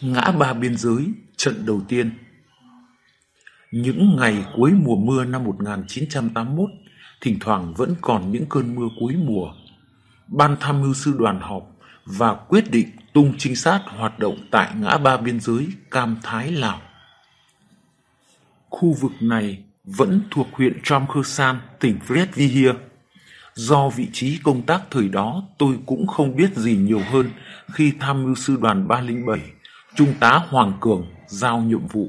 Ngã ba biên giới, trận đầu tiên Những ngày cuối mùa mưa năm 1981, thỉnh thoảng vẫn còn những cơn mưa cuối mùa. Ban tham mưu sư đoàn họp và quyết định tung trinh sát hoạt động tại ngã ba biên giới Cam Thái Lào. Khu vực này vẫn thuộc huyện Tram Khơ San, tỉnh Vihia. Do vị trí công tác thời đó tôi cũng không biết gì nhiều hơn khi tham mưu sư đoàn 307 Trung tá Hoàng Cường giao nhiệm vụ.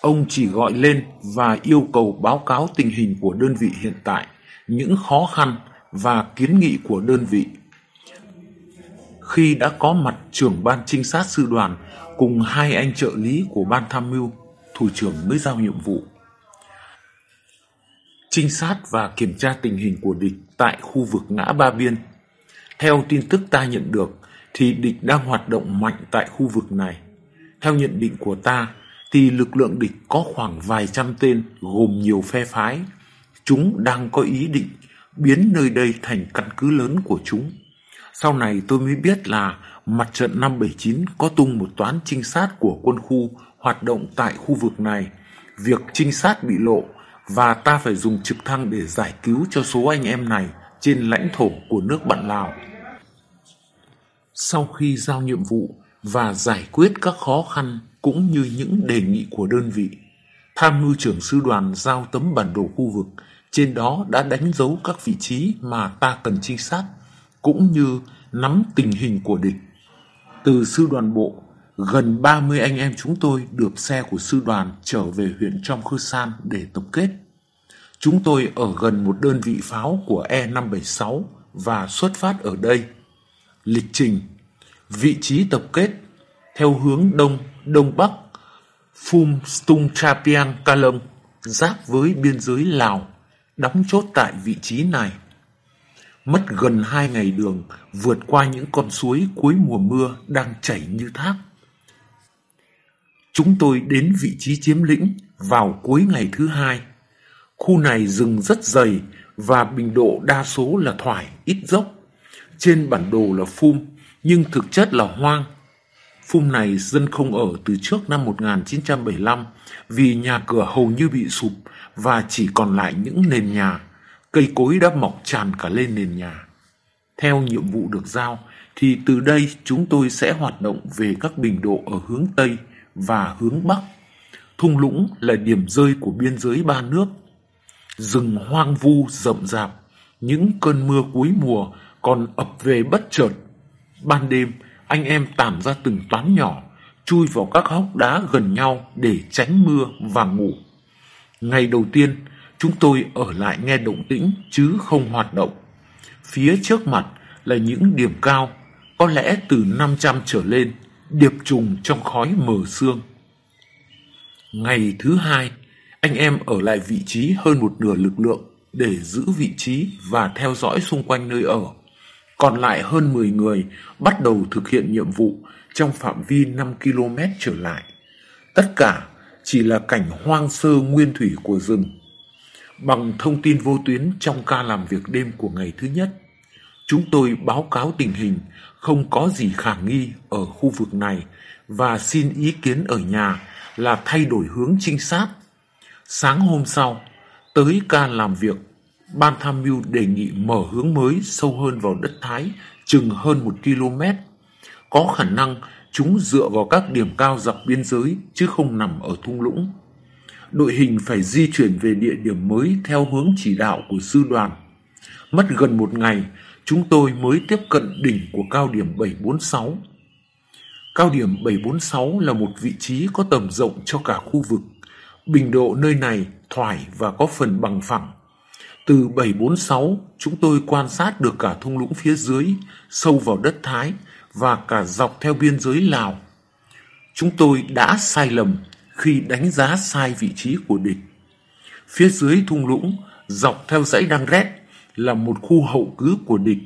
Ông chỉ gọi lên và yêu cầu báo cáo tình hình của đơn vị hiện tại, những khó khăn và kiến nghị của đơn vị. Khi đã có mặt trưởng ban trinh sát sư đoàn cùng hai anh trợ lý của ban tham mưu, thủ trưởng mới giao nhiệm vụ. Trinh sát và kiểm tra tình hình của địch tại khu vực ngã ba biên. Theo tin tức ta nhận được, thì địch đang hoạt động mạnh tại khu vực này. Theo nhận định của ta, thì lực lượng địch có khoảng vài trăm tên gồm nhiều phe phái. Chúng đang có ý định biến nơi đây thành căn cứ lớn của chúng. Sau này tôi mới biết là mặt trận năm 79 có tung một toán trinh sát của quân khu hoạt động tại khu vực này. Việc trinh sát bị lộ và ta phải dùng trực thăng để giải cứu cho số anh em này trên lãnh thổ của nước bạn Lào. Sau khi giao nhiệm vụ và giải quyết các khó khăn cũng như những đề nghị của đơn vị, tham mưu trưởng sư đoàn giao tấm bản đồ khu vực, trên đó đã đánh dấu các vị trí mà ta cần trinh sát, cũng như nắm tình hình của địch. Từ sư đoàn bộ, gần 30 anh em chúng tôi được xe của sư đoàn trở về huyện Trong Khư San để tập kết. Chúng tôi ở gần một đơn vị pháo của E576 và xuất phát ở đây lịch trình, vị trí tập kết theo hướng đông, đông bắc, Phum Stung Trapiang Kalong, giáp với biên giới Lào, đóng chốt tại vị trí này. Mất gần hai ngày đường vượt qua những con suối cuối mùa mưa đang chảy như thác. Chúng tôi đến vị trí chiếm lĩnh vào cuối ngày thứ hai. Khu này rừng rất dày và bình độ đa số là thoải, ít dốc. Trên bản đồ là phum, nhưng thực chất là hoang. Phum này dân không ở từ trước năm 1975 vì nhà cửa hầu như bị sụp và chỉ còn lại những nền nhà. Cây cối đã mọc tràn cả lên nền nhà. Theo nhiệm vụ được giao, thì từ đây chúng tôi sẽ hoạt động về các bình độ ở hướng Tây và hướng Bắc. Thung lũng là điểm rơi của biên giới ba nước. Rừng hoang vu rậm rạp, những cơn mưa cuối mùa còn ập về bất chợt. Ban đêm, anh em tản ra từng toán nhỏ, chui vào các hốc đá gần nhau để tránh mưa và ngủ. Ngày đầu tiên, chúng tôi ở lại nghe động tĩnh chứ không hoạt động. Phía trước mặt là những điểm cao, có lẽ từ 500 trở lên, điệp trùng trong khói mờ sương. Ngày thứ hai, anh em ở lại vị trí hơn một nửa lực lượng để giữ vị trí và theo dõi xung quanh nơi ở còn lại hơn 10 người bắt đầu thực hiện nhiệm vụ trong phạm vi 5 km trở lại. Tất cả chỉ là cảnh hoang sơ nguyên thủy của rừng. Bằng thông tin vô tuyến trong ca làm việc đêm của ngày thứ nhất, chúng tôi báo cáo tình hình không có gì khả nghi ở khu vực này và xin ý kiến ở nhà là thay đổi hướng trinh sát. Sáng hôm sau, tới ca làm việc Ban tham mưu đề nghị mở hướng mới sâu hơn vào đất Thái, chừng hơn một km. Có khả năng chúng dựa vào các điểm cao dọc biên giới chứ không nằm ở thung lũng. Đội hình phải di chuyển về địa điểm mới theo hướng chỉ đạo của sư đoàn. Mất gần một ngày, chúng tôi mới tiếp cận đỉnh của cao điểm 746. Cao điểm 746 là một vị trí có tầm rộng cho cả khu vực. Bình độ nơi này thoải và có phần bằng phẳng. Từ 746, chúng tôi quan sát được cả thung lũng phía dưới, sâu vào đất Thái và cả dọc theo biên giới Lào. Chúng tôi đã sai lầm khi đánh giá sai vị trí của địch. Phía dưới thung lũng, dọc theo dãy Đăng Rét là một khu hậu cứ của địch.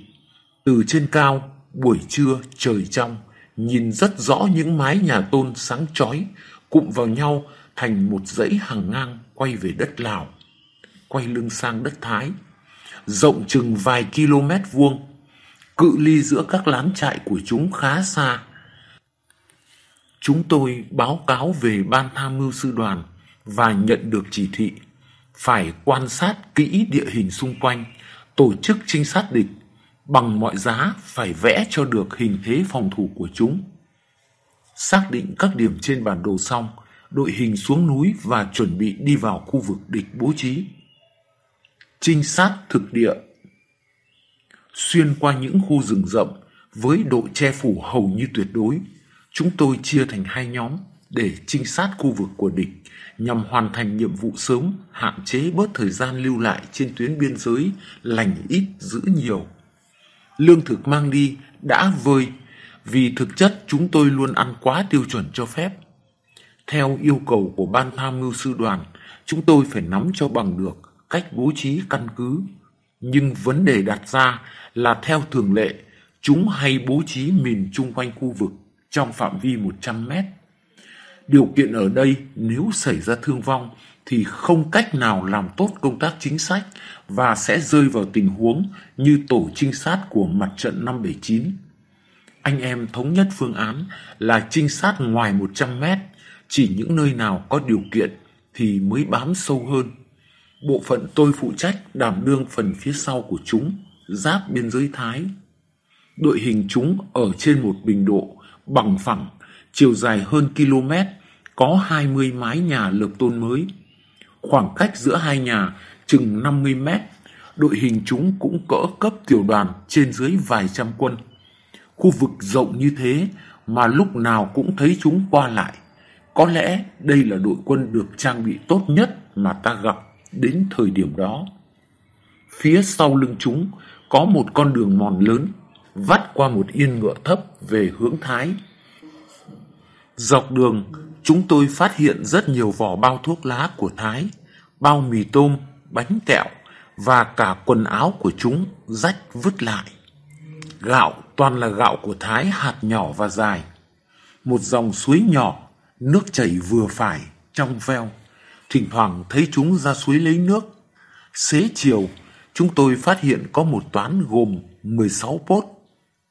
Từ trên cao, buổi trưa trời trong, nhìn rất rõ những mái nhà tôn sáng chói cụm vào nhau thành một dãy hàng ngang quay về đất Lào quay lưng sang đất Thái, rộng chừng vài km vuông. Cự ly giữa các lán trại của chúng khá xa. Chúng tôi báo cáo về ban tham mưu sư đoàn và nhận được chỉ thị phải quan sát kỹ địa hình xung quanh, tổ chức trinh sát địch, bằng mọi giá phải vẽ cho được hình thế phòng thủ của chúng. Xác định các điểm trên bản đồ xong, đội hình xuống núi và chuẩn bị đi vào khu vực địch bố trí. Trinh sát thực địa Xuyên qua những khu rừng rậm với độ che phủ hầu như tuyệt đối, chúng tôi chia thành hai nhóm để trinh sát khu vực của địch nhằm hoàn thành nhiệm vụ sớm, hạn chế bớt thời gian lưu lại trên tuyến biên giới, lành ít giữ nhiều. Lương thực mang đi đã vơi, vì thực chất chúng tôi luôn ăn quá tiêu chuẩn cho phép. Theo yêu cầu của ban tham mưu sư đoàn, chúng tôi phải nắm cho bằng được cách bố trí căn cứ. Nhưng vấn đề đặt ra là theo thường lệ, chúng hay bố trí mìn chung quanh khu vực trong phạm vi 100 mét Điều kiện ở đây nếu xảy ra thương vong thì không cách nào làm tốt công tác chính sách và sẽ rơi vào tình huống như tổ trinh sát của mặt trận 579. Anh em thống nhất phương án là trinh sát ngoài 100 mét, chỉ những nơi nào có điều kiện thì mới bám sâu hơn. Bộ phận tôi phụ trách đảm đương phần phía sau của chúng, giáp biên giới Thái. Đội hình chúng ở trên một bình độ bằng phẳng, chiều dài hơn km có 20 mái nhà lợp tôn mới. Khoảng cách giữa hai nhà chừng 50 mét, đội hình chúng cũng cỡ cấp tiểu đoàn trên dưới vài trăm quân. Khu vực rộng như thế mà lúc nào cũng thấy chúng qua lại. Có lẽ đây là đội quân được trang bị tốt nhất mà ta gặp đến thời điểm đó. Phía sau lưng chúng có một con đường mòn lớn vắt qua một yên ngựa thấp về hướng Thái. Dọc đường chúng tôi phát hiện rất nhiều vỏ bao thuốc lá của Thái, bao mì tôm, bánh kẹo và cả quần áo của chúng rách vứt lại. Gạo toàn là gạo của Thái hạt nhỏ và dài. Một dòng suối nhỏ, nước chảy vừa phải, trong veo. Thỉnh thoảng thấy chúng ra suối lấy nước. Xế chiều, chúng tôi phát hiện có một toán gồm 16 pốt,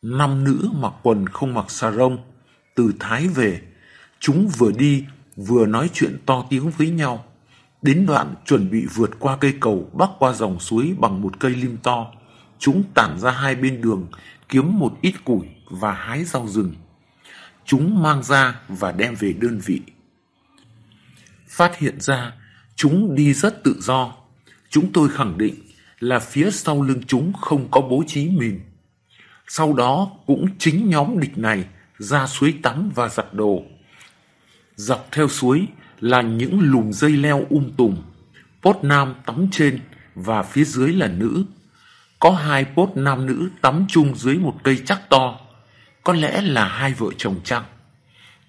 năm nữ mặc quần không mặc xà rông, từ Thái về Chúng vừa đi vừa nói chuyện to tiếng với nhau. Đến đoạn chuẩn bị vượt qua cây cầu bắc qua dòng suối bằng một cây lim to. Chúng tản ra hai bên đường kiếm một ít củi và hái rau rừng. Chúng mang ra và đem về đơn vị. Phát hiện ra chúng đi rất tự do. Chúng tôi khẳng định là phía sau lưng chúng không có bố trí mìn. Sau đó cũng chính nhóm địch này ra suối tắm và giặt đồ Dọc theo suối là những lùm dây leo um tùm. Pốt nam tắm trên và phía dưới là nữ. Có hai pốt nam nữ tắm chung dưới một cây chắc to. Có lẽ là hai vợ chồng chăng.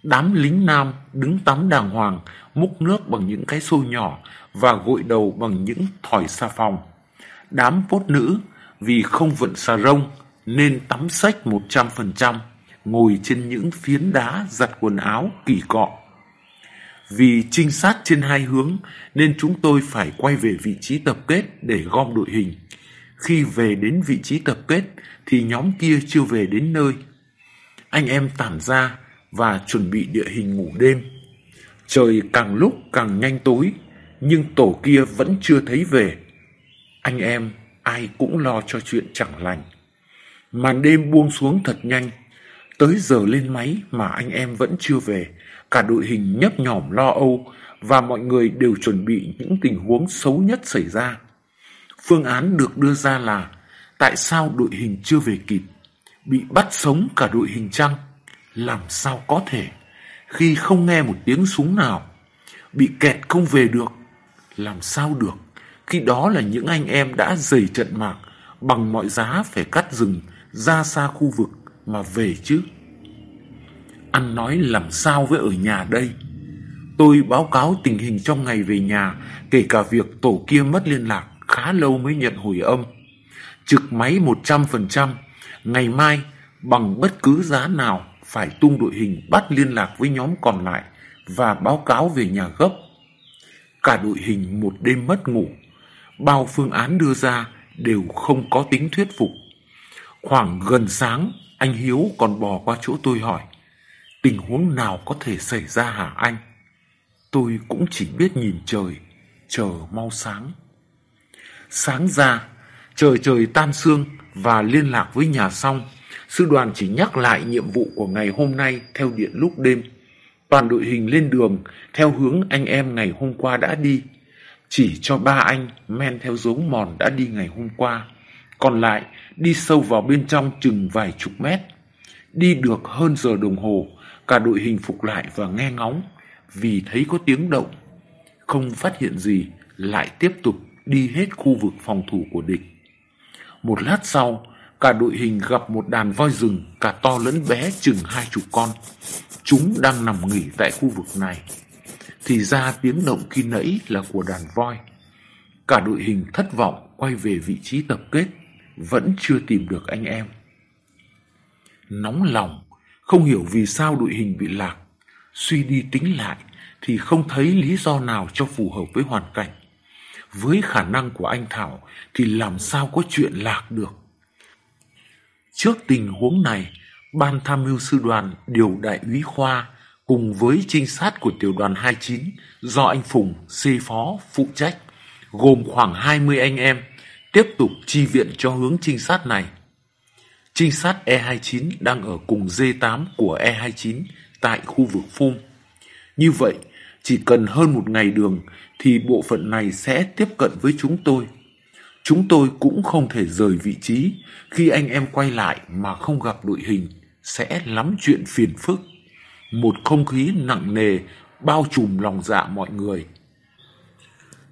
Đám lính nam đứng tắm đàng hoàng, múc nước bằng những cái xô nhỏ và gội đầu bằng những thỏi xà phòng. Đám pốt nữ vì không vận xà rông nên tắm sách 100%, ngồi trên những phiến đá giặt quần áo kỳ cọ. Vì trinh sát trên hai hướng nên chúng tôi phải quay về vị trí tập kết để gom đội hình. Khi về đến vị trí tập kết thì nhóm kia chưa về đến nơi. Anh em tản ra và chuẩn bị địa hình ngủ đêm. Trời càng lúc càng nhanh tối nhưng tổ kia vẫn chưa thấy về. Anh em ai cũng lo cho chuyện chẳng lành. Màn đêm buông xuống thật nhanh. Tới giờ lên máy mà anh em vẫn chưa về cả đội hình nhấp nhỏm lo âu và mọi người đều chuẩn bị những tình huống xấu nhất xảy ra. Phương án được đưa ra là tại sao đội hình chưa về kịp, bị bắt sống cả đội hình chăng? Làm sao có thể, khi không nghe một tiếng súng nào, bị kẹt không về được, làm sao được, khi đó là những anh em đã dày trận mạc, bằng mọi giá phải cắt rừng ra xa khu vực mà về chứ. Ăn nói làm sao với ở nhà đây? Tôi báo cáo tình hình trong ngày về nhà, kể cả việc tổ kia mất liên lạc khá lâu mới nhận hồi âm. Trực máy 100%, ngày mai bằng bất cứ giá nào phải tung đội hình bắt liên lạc với nhóm còn lại và báo cáo về nhà gấp. Cả đội hình một đêm mất ngủ, bao phương án đưa ra đều không có tính thuyết phục. Khoảng gần sáng, anh Hiếu còn bò qua chỗ tôi hỏi. Tình huống nào có thể xảy ra hả anh? Tôi cũng chỉ biết nhìn trời, chờ mau sáng. Sáng ra, trời trời tan sương và liên lạc với nhà xong, sư đoàn chỉ nhắc lại nhiệm vụ của ngày hôm nay theo điện lúc đêm. Toàn đội hình lên đường theo hướng anh em ngày hôm qua đã đi. Chỉ cho ba anh men theo dấu mòn đã đi ngày hôm qua. Còn lại đi sâu vào bên trong chừng vài chục mét. Đi được hơn giờ đồng hồ, cả đội hình phục lại và nghe ngóng vì thấy có tiếng động. Không phát hiện gì, lại tiếp tục đi hết khu vực phòng thủ của địch. Một lát sau, cả đội hình gặp một đàn voi rừng cả to lẫn bé chừng hai chục con. Chúng đang nằm nghỉ tại khu vực này. Thì ra tiếng động khi nãy là của đàn voi. Cả đội hình thất vọng quay về vị trí tập kết, vẫn chưa tìm được anh em. Nóng lòng, không hiểu vì sao đội hình bị lạc. Suy đi tính lại thì không thấy lý do nào cho phù hợp với hoàn cảnh. Với khả năng của anh Thảo thì làm sao có chuyện lạc được. Trước tình huống này, Ban tham mưu sư đoàn điều đại úy Khoa cùng với trinh sát của tiểu đoàn 29 do anh Phùng C phó phụ trách, gồm khoảng 20 anh em, tiếp tục chi viện cho hướng trinh sát này. Trinh sát E29 đang ở cùng D8 của E29 tại khu vực Phum. Như vậy, chỉ cần hơn một ngày đường thì bộ phận này sẽ tiếp cận với chúng tôi. Chúng tôi cũng không thể rời vị trí khi anh em quay lại mà không gặp đội hình sẽ lắm chuyện phiền phức. Một không khí nặng nề bao trùm lòng dạ mọi người.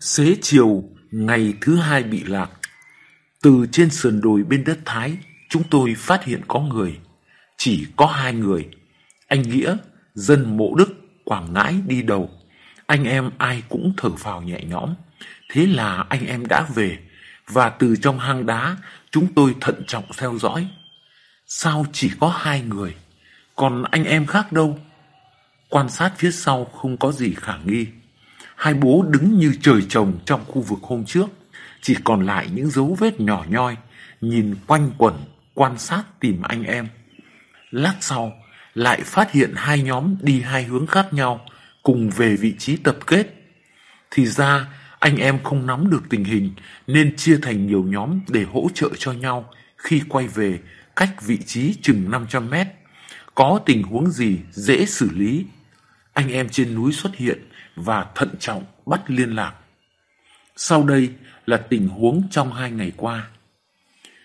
Xế chiều, ngày thứ hai bị lạc. Từ trên sườn đồi bên đất Thái, chúng tôi phát hiện có người. Chỉ có hai người. Anh Nghĩa, dân mộ Đức, Quảng Ngãi đi đầu. Anh em ai cũng thở phào nhẹ nhõm. Thế là anh em đã về. Và từ trong hang đá, chúng tôi thận trọng theo dõi. Sao chỉ có hai người? Còn anh em khác đâu? Quan sát phía sau không có gì khả nghi. Hai bố đứng như trời trồng trong khu vực hôm trước. Chỉ còn lại những dấu vết nhỏ nhoi, nhìn quanh quẩn, quan sát tìm anh em. Lát sau, lại phát hiện hai nhóm đi hai hướng khác nhau, cùng về vị trí tập kết. Thì ra, anh em không nắm được tình hình nên chia thành nhiều nhóm để hỗ trợ cho nhau khi quay về cách vị trí chừng 500 mét. Có tình huống gì dễ xử lý. Anh em trên núi xuất hiện và thận trọng bắt liên lạc. Sau đây là tình huống trong hai ngày qua.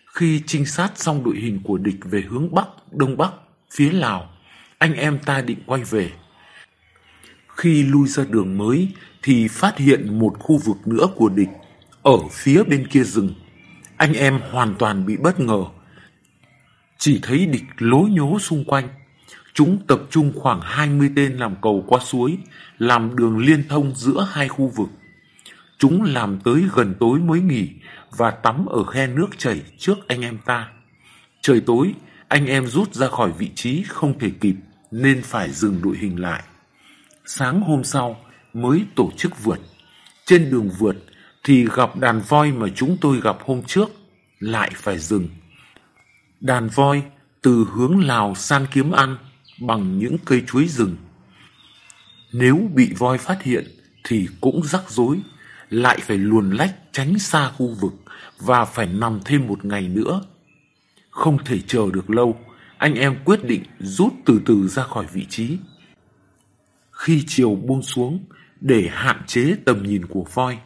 Khi trinh sát xong đội hình của địch về hướng Bắc, Đông Bắc, phía Lào, anh em ta định quay về. Khi lui ra đường mới thì phát hiện một khu vực nữa của địch ở phía bên kia rừng. Anh em hoàn toàn bị bất ngờ chỉ thấy địch lối nhố xung quanh. Chúng tập trung khoảng 20 tên làm cầu qua suối, làm đường liên thông giữa hai khu vực. Chúng làm tới gần tối mới nghỉ và tắm ở khe nước chảy trước anh em ta. Trời tối, anh em rút ra khỏi vị trí không thể kịp nên phải dừng đội hình lại. Sáng hôm sau mới tổ chức vượt. Trên đường vượt thì gặp đàn voi mà chúng tôi gặp hôm trước, lại phải dừng Đàn voi từ hướng Lào san kiếm ăn bằng những cây chuối rừng. Nếu bị voi phát hiện thì cũng rắc rối, lại phải luồn lách tránh xa khu vực và phải nằm thêm một ngày nữa. Không thể chờ được lâu, anh em quyết định rút từ từ ra khỏi vị trí. Khi chiều buông xuống, để hạn chế tầm nhìn của voi,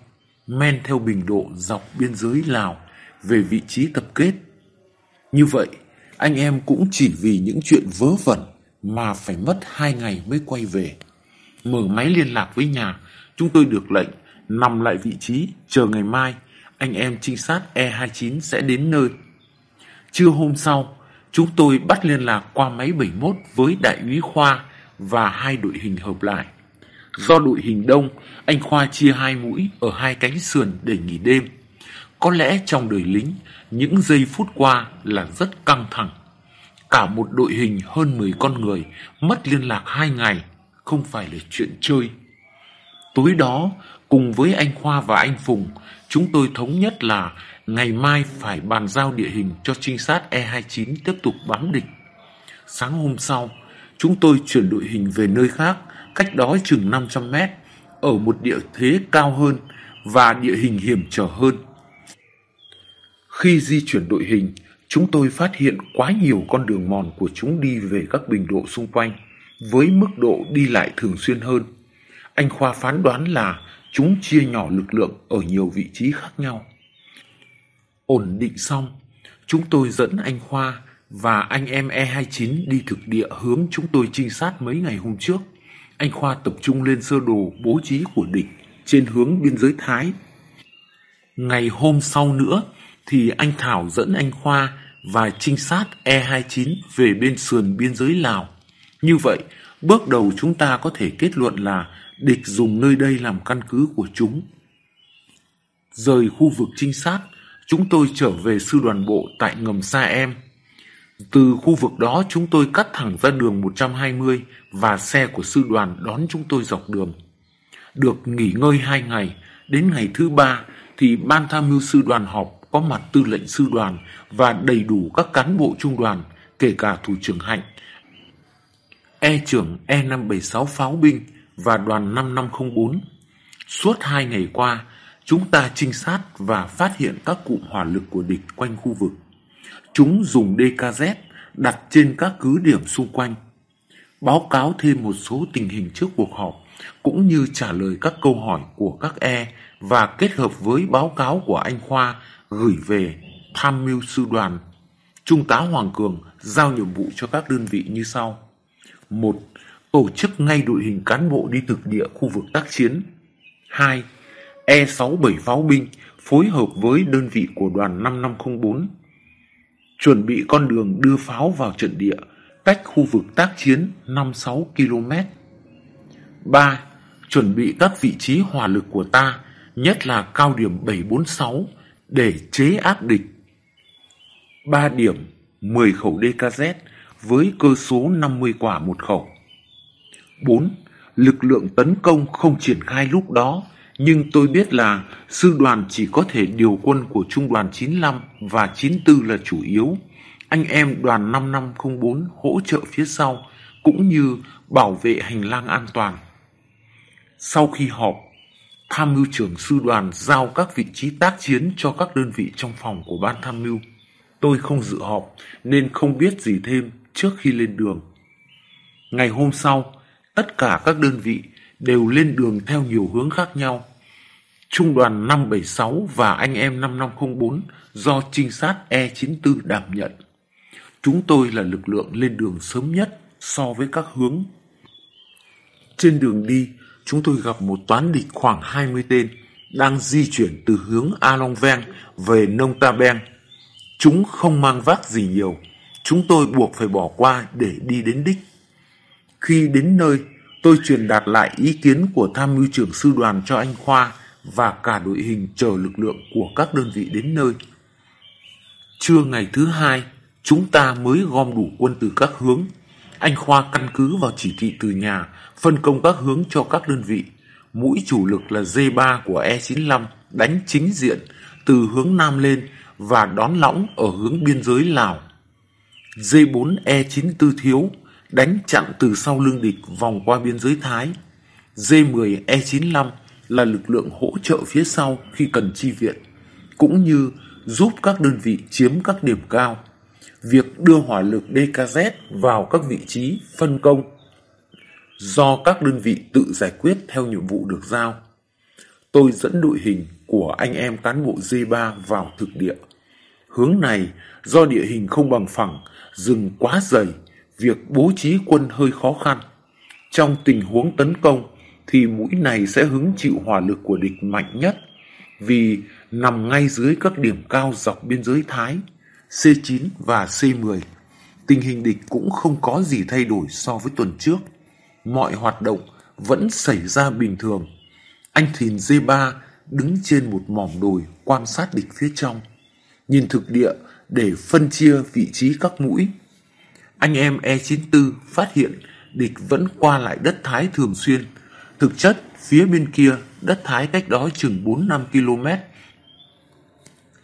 men theo bình độ dọc biên giới Lào về vị trí tập kết như vậy, anh em cũng chỉ vì những chuyện vớ vẩn mà phải mất hai ngày mới quay về. Mở máy liên lạc với nhà, chúng tôi được lệnh nằm lại vị trí, chờ ngày mai, anh em trinh sát E29 sẽ đến nơi. Trưa hôm sau, chúng tôi bắt liên lạc qua máy 71 với đại úy Khoa và hai đội hình hợp lại. Do đội hình đông, anh Khoa chia hai mũi ở hai cánh sườn để nghỉ đêm. Có lẽ trong đời lính, những giây phút qua là rất căng thẳng. Cả một đội hình hơn 10 con người mất liên lạc hai ngày, không phải là chuyện chơi. Tối đó, cùng với anh Khoa và anh Phùng, chúng tôi thống nhất là ngày mai phải bàn giao địa hình cho trinh sát E29 tiếp tục bám địch. Sáng hôm sau, chúng tôi chuyển đội hình về nơi khác, cách đó chừng 500 mét, ở một địa thế cao hơn và địa hình hiểm trở hơn. Khi di chuyển đội hình, chúng tôi phát hiện quá nhiều con đường mòn của chúng đi về các bình độ xung quanh, với mức độ đi lại thường xuyên hơn. Anh Khoa phán đoán là chúng chia nhỏ lực lượng ở nhiều vị trí khác nhau. Ổn định xong, chúng tôi dẫn anh Khoa và anh em E29 đi thực địa hướng chúng tôi trinh sát mấy ngày hôm trước. Anh Khoa tập trung lên sơ đồ bố trí của địch trên hướng biên giới Thái. Ngày hôm sau nữa thì anh Thảo dẫn anh Khoa và trinh sát E29 về bên sườn biên giới Lào. Như vậy, bước đầu chúng ta có thể kết luận là địch dùng nơi đây làm căn cứ của chúng. Rời khu vực trinh sát, chúng tôi trở về sư đoàn bộ tại ngầm Sa Em. Từ khu vực đó chúng tôi cắt thẳng ra đường 120 và xe của sư đoàn đón chúng tôi dọc đường. Được nghỉ ngơi hai ngày, đến ngày thứ ba thì ban tham mưu sư đoàn họp có mặt tư lệnh sư đoàn và đầy đủ các cán bộ trung đoàn, kể cả thủ trưởng Hạnh, E trưởng E576 pháo binh và đoàn 5504. Suốt hai ngày qua, chúng ta trinh sát và phát hiện các cụm hỏa lực của địch quanh khu vực. Chúng dùng DKZ đặt trên các cứ điểm xung quanh. Báo cáo thêm một số tình hình trước cuộc họp, cũng như trả lời các câu hỏi của các E và kết hợp với báo cáo của anh Khoa gửi về tham mưu sư đoàn. Trung tá Hoàng Cường giao nhiệm vụ cho các đơn vị như sau. một Tổ chức ngay đội hình cán bộ đi thực địa khu vực tác chiến. 2. E67 pháo binh phối hợp với đơn vị của đoàn 5504. Chuẩn bị con đường đưa pháo vào trận địa, cách khu vực tác chiến 5-6 km. 3. Chuẩn bị các vị trí hỏa lực của ta, nhất là cao điểm 746, để chế áp địch. 3 điểm 10 khẩu DKZ với cơ số 50 quả một khẩu. 4. Lực lượng tấn công không triển khai lúc đó, nhưng tôi biết là sư đoàn chỉ có thể điều quân của trung đoàn 95 và 94 là chủ yếu. Anh em đoàn 5504 hỗ trợ phía sau, cũng như bảo vệ hành lang an toàn. Sau khi họp, tham mưu trưởng sư đoàn giao các vị trí tác chiến cho các đơn vị trong phòng của ban tham mưu. Tôi không dự họp nên không biết gì thêm trước khi lên đường. Ngày hôm sau, tất cả các đơn vị đều lên đường theo nhiều hướng khác nhau. Trung đoàn 576 và anh em 5504 do trinh sát E94 đảm nhận. Chúng tôi là lực lượng lên đường sớm nhất so với các hướng. Trên đường đi, chúng tôi gặp một toán địch khoảng 20 tên đang di chuyển từ hướng A Long Veng về Nông Ta Beng. Chúng không mang vác gì nhiều, chúng tôi buộc phải bỏ qua để đi đến đích. Khi đến nơi, tôi truyền đạt lại ý kiến của tham mưu trưởng sư đoàn cho anh Khoa và cả đội hình chờ lực lượng của các đơn vị đến nơi. Trưa ngày thứ hai, chúng ta mới gom đủ quân từ các hướng. Anh Khoa căn cứ vào chỉ thị từ nhà, phân công các hướng cho các đơn vị. Mũi chủ lực là D3 của E95 đánh chính diện từ hướng Nam lên và đón lõng ở hướng biên giới Lào. D4 E94 thiếu đánh chặn từ sau lưng địch vòng qua biên giới Thái. D10 E95 là lực lượng hỗ trợ phía sau khi cần chi viện, cũng như giúp các đơn vị chiếm các điểm cao. Việc đưa hỏa lực DKZ vào các vị trí phân công do các đơn vị tự giải quyết theo nhiệm vụ được giao. Tôi dẫn đội hình của anh em cán bộ D3 vào thực địa. Hướng này do địa hình không bằng phẳng, rừng quá dày, việc bố trí quân hơi khó khăn. Trong tình huống tấn công thì mũi này sẽ hứng chịu hỏa lực của địch mạnh nhất vì nằm ngay dưới các điểm cao dọc biên giới Thái, C9 và C10. Tình hình địch cũng không có gì thay đổi so với tuần trước. Mọi hoạt động vẫn xảy ra bình thường. Anh Thìn D3 đứng trên một mỏm đồi quan sát địch phía trong, nhìn thực địa để phân chia vị trí các mũi. Anh em E94 phát hiện địch vẫn qua lại đất Thái thường xuyên. Thực chất, phía bên kia, đất Thái cách đó chừng 4-5 km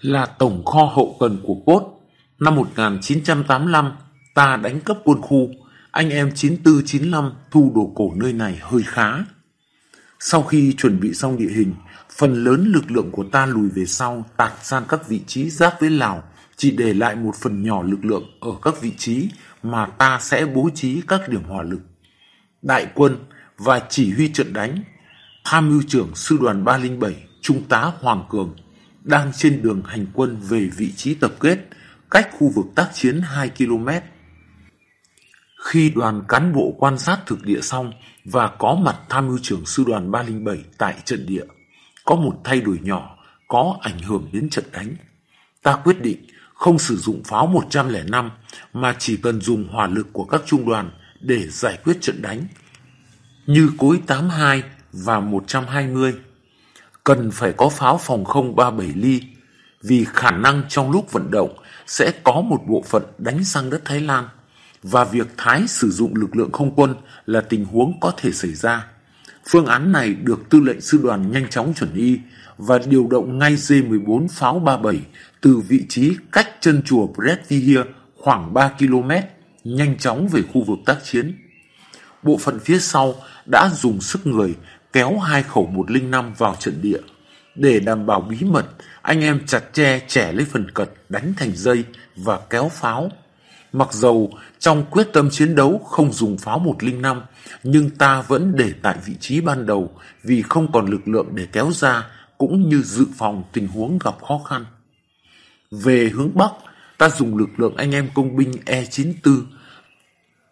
là tổng kho hậu cần của Cốt. Năm 1985, ta đánh cấp quân khu. anh em 9495 thu đồ cổ nơi này hơi khá. Sau khi chuẩn bị xong địa hình, phần lớn lực lượng của ta lùi về sau tạt sang các vị trí giáp với Lào, chỉ để lại một phần nhỏ lực lượng ở các vị trí mà ta sẽ bố trí các điểm hỏa lực. Đại quân và chỉ huy trận đánh, tham mưu trưởng sư đoàn 307 Trung tá Hoàng Cường đang trên đường hành quân về vị trí tập kết cách khu vực tác chiến 2 km. Khi đoàn cán bộ quan sát thực địa xong và có mặt tham mưu trưởng sư đoàn 307 tại trận địa, có một thay đổi nhỏ có ảnh hưởng đến trận đánh. Ta quyết định không sử dụng pháo 105 mà chỉ cần dùng hỏa lực của các trung đoàn để giải quyết trận đánh, như cối 82 và 120. Cần phải có pháo phòng không 37 ly, vì khả năng trong lúc vận động sẽ có một bộ phận đánh sang đất Thái Lan, và việc Thái sử dụng lực lượng không quân là tình huống có thể xảy ra. Phương án này được tư lệnh sư đoàn nhanh chóng chuẩn y và điều động ngay D-14 pháo 37 từ vị trí cách chân chùa Pretvihir khoảng 3 km, nhanh chóng về khu vực tác chiến. Bộ phận phía sau đã dùng sức người kéo hai khẩu 105 vào trận địa. Để đảm bảo bí mật, anh em chặt tre trẻ lấy phần cật đánh thành dây và kéo pháo. Mặc dầu trong quyết tâm chiến đấu không dùng pháo 105, nhưng ta vẫn để tại vị trí ban đầu vì không còn lực lượng để kéo ra cũng như dự phòng tình huống gặp khó khăn. Về hướng Bắc, ta dùng lực lượng anh em công binh E94,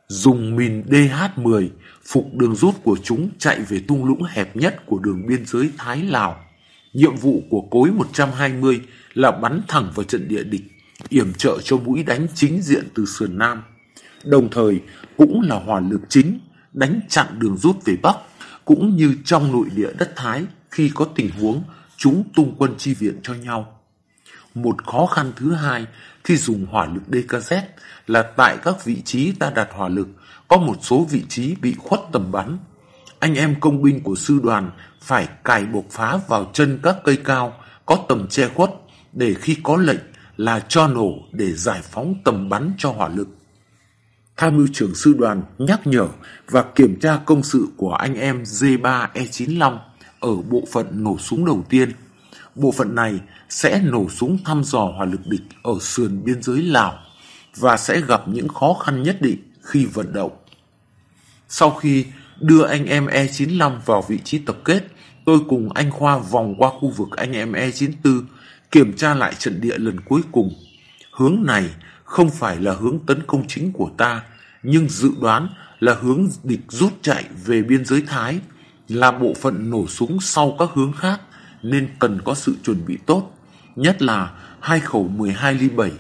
dùng mìn DH-10 phục đường rút của chúng chạy về tung lũng hẹp nhất của đường biên giới Thái-Lào. Nhiệm vụ của cối 120 là bắn thẳng vào trận địa địch, yểm trợ cho mũi đánh chính diện từ sườn Nam. Đồng thời cũng là hỏa lực chính đánh chặn đường rút về Bắc cũng như trong nội địa đất Thái khi có tình huống chúng tung quân chi viện cho nhau. Một khó khăn thứ hai khi dùng hỏa lực DKZ là tại các vị trí ta đặt hỏa lực, có một số vị trí bị khuất tầm bắn. Anh em công binh của sư đoàn phải cài bộc phá vào chân các cây cao có tầm che khuất để khi có lệnh là cho nổ để giải phóng tầm bắn cho hỏa lực. Tham mưu trưởng sư đoàn nhắc nhở và kiểm tra công sự của anh em D3E95 ở bộ phận nổ súng đầu tiên. Bộ phận này sẽ nổ súng thăm dò hỏa lực địch ở sườn biên giới Lào và sẽ gặp những khó khăn nhất định khi vận động. Sau khi đưa anh em E95 vào vị trí tập kết, tôi cùng anh Khoa vòng qua khu vực anh em E94 kiểm tra lại trận địa lần cuối cùng. Hướng này không phải là hướng tấn công chính của ta, nhưng dự đoán là hướng địch rút chạy về biên giới Thái, là bộ phận nổ súng sau các hướng khác nên cần có sự chuẩn bị tốt, nhất là hai khẩu 12 ly 7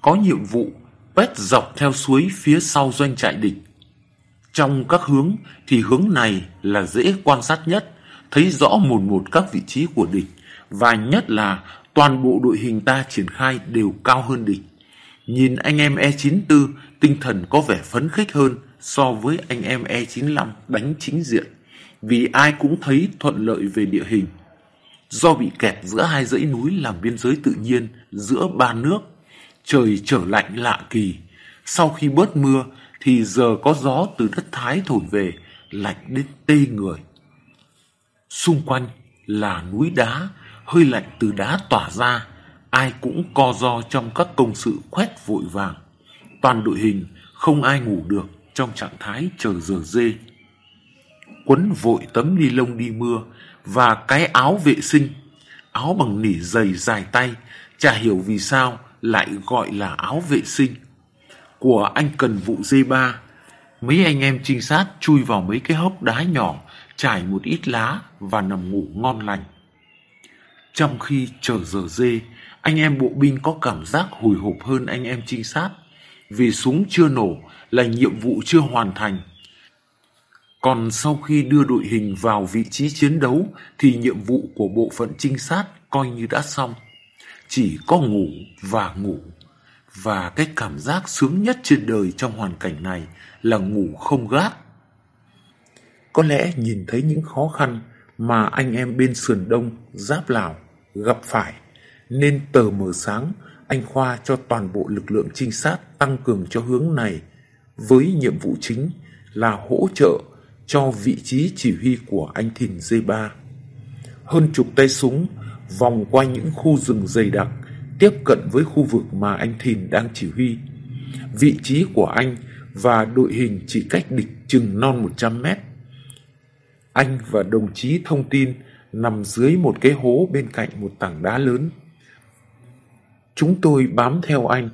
có nhiệm vụ quét dọc theo suối phía sau doanh trại địch. Trong các hướng thì hướng này là dễ quan sát nhất, thấy rõ một một các vị trí của địch và nhất là toàn bộ đội hình ta triển khai đều cao hơn địch. Nhìn anh em E94 tinh thần có vẻ phấn khích hơn so với anh em E95 đánh chính diện vì ai cũng thấy thuận lợi về địa hình. Do bị kẹt giữa hai dãy núi làm biên giới tự nhiên giữa ba nước, trời trở lạnh lạ kỳ. Sau khi bớt mưa thì giờ có gió từ đất Thái thổi về, lạnh đến tê người. Xung quanh là núi đá, hơi lạnh từ đá tỏa ra, ai cũng co do trong các công sự khoét vội vàng. Toàn đội hình không ai ngủ được trong trạng thái chờ giờ dê. Quấn vội tấm ni lông đi mưa và cái áo vệ sinh, áo bằng nỉ dày dài tay, chả hiểu vì sao lại gọi là áo vệ sinh. Của anh cần vụ dê ba, mấy anh em trinh sát chui vào mấy cái hốc đá nhỏ, trải một ít lá và nằm ngủ ngon lành. Trong khi chờ giờ dê, anh em bộ binh có cảm giác hồi hộp hơn anh em trinh sát vì súng chưa nổ là nhiệm vụ chưa hoàn thành. Còn sau khi đưa đội hình vào vị trí chiến đấu thì nhiệm vụ của bộ phận trinh sát coi như đã xong. Chỉ có ngủ và ngủ. Và cái cảm giác sướng nhất trên đời trong hoàn cảnh này là ngủ không gác. Có lẽ nhìn thấy những khó khăn mà anh em bên sườn đông, giáp Lào gặp phải nên tờ mờ sáng anh Khoa cho toàn bộ lực lượng trinh sát tăng cường cho hướng này với nhiệm vụ chính là hỗ trợ cho vị trí chỉ huy của anh Thìn D3. Hơn chục tay súng vòng qua những khu rừng dày đặc tiếp cận với khu vực mà anh Thìn đang chỉ huy. Vị trí của anh và đội hình chỉ cách địch chừng non 100 mét. Anh và đồng chí thông tin nằm dưới một cái hố bên cạnh một tảng đá lớn. Chúng tôi bám theo anh,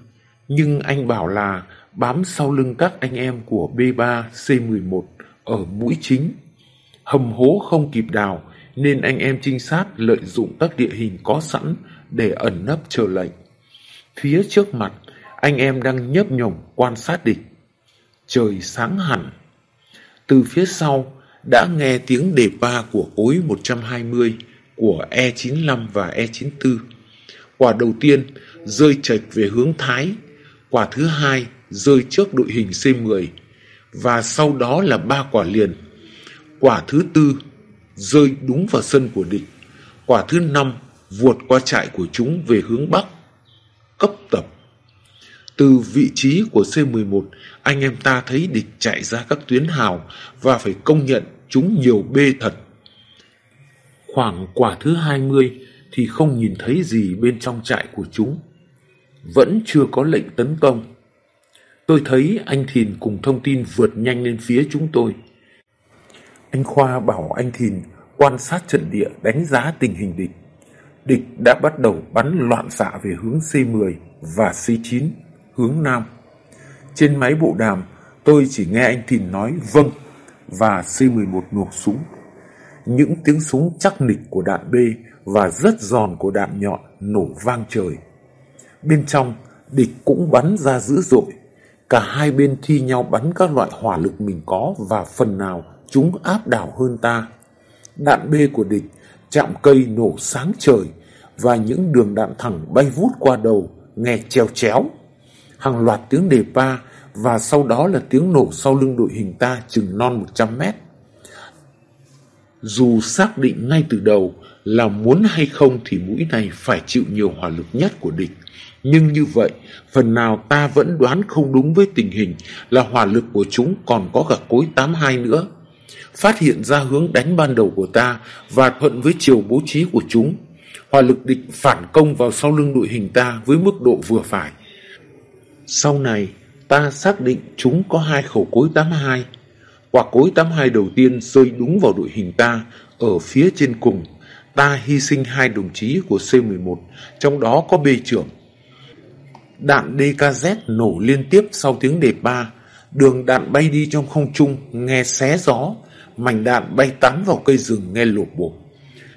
nhưng anh bảo là bám sau lưng các anh em của B3 C11 ở mũi chính. Hầm hố không kịp đào nên anh em trinh sát lợi dụng các địa hình có sẵn để ẩn nấp chờ lệnh. Phía trước mặt, anh em đang nhấp nhổm quan sát địch. Trời sáng hẳn. Từ phía sau đã nghe tiếng đề ba của cối 120 của E95 và E94. Quả đầu tiên rơi chệch về hướng Thái, quả thứ hai rơi trước đội hình C10 và sau đó là ba quả liền. Quả thứ tư rơi đúng vào sân của địch. Quả thứ năm vụt qua trại của chúng về hướng Bắc. Cấp tập. Từ vị trí của C11, anh em ta thấy địch chạy ra các tuyến hào và phải công nhận chúng nhiều bê thật. Khoảng quả thứ 20 thì không nhìn thấy gì bên trong trại của chúng. Vẫn chưa có lệnh tấn công. Tôi thấy anh Thìn cùng thông tin vượt nhanh lên phía chúng tôi. Anh Khoa bảo anh Thìn quan sát trận địa đánh giá tình hình địch. Địch đã bắt đầu bắn loạn xạ về hướng C10 và C9 hướng Nam. Trên máy bộ đàm, tôi chỉ nghe anh Thìn nói vâng và C11 nổ súng. Những tiếng súng chắc nịch của đạn B và rất giòn của đạn nhọn nổ vang trời. Bên trong, địch cũng bắn ra dữ dội. Cả hai bên thi nhau bắn các loại hỏa lực mình có và phần nào chúng áp đảo hơn ta. Đạn B của địch, chạm cây nổ sáng trời và những đường đạn thẳng bay vút qua đầu, nghe treo chéo. Hàng loạt tiếng đề pa và sau đó là tiếng nổ sau lưng đội hình ta chừng non 100 mét. Dù xác định ngay từ đầu là muốn hay không thì mũi này phải chịu nhiều hỏa lực nhất của địch. Nhưng như vậy, phần nào ta vẫn đoán không đúng với tình hình là hỏa lực của chúng còn có cả cối 82 nữa. Phát hiện ra hướng đánh ban đầu của ta và thuận với chiều bố trí của chúng. Hỏa lực địch phản công vào sau lưng đội hình ta với mức độ vừa phải. Sau này, ta xác định chúng có hai khẩu cối 82. Quả cối 82 đầu tiên rơi đúng vào đội hình ta ở phía trên cùng. Ta hy sinh hai đồng chí của C11, trong đó có B trưởng. Đạn DKZ nổ liên tiếp sau tiếng đề ba. Đường đạn bay đi trong không trung, nghe xé gió. Mảnh đạn bay tán vào cây rừng nghe lột bột.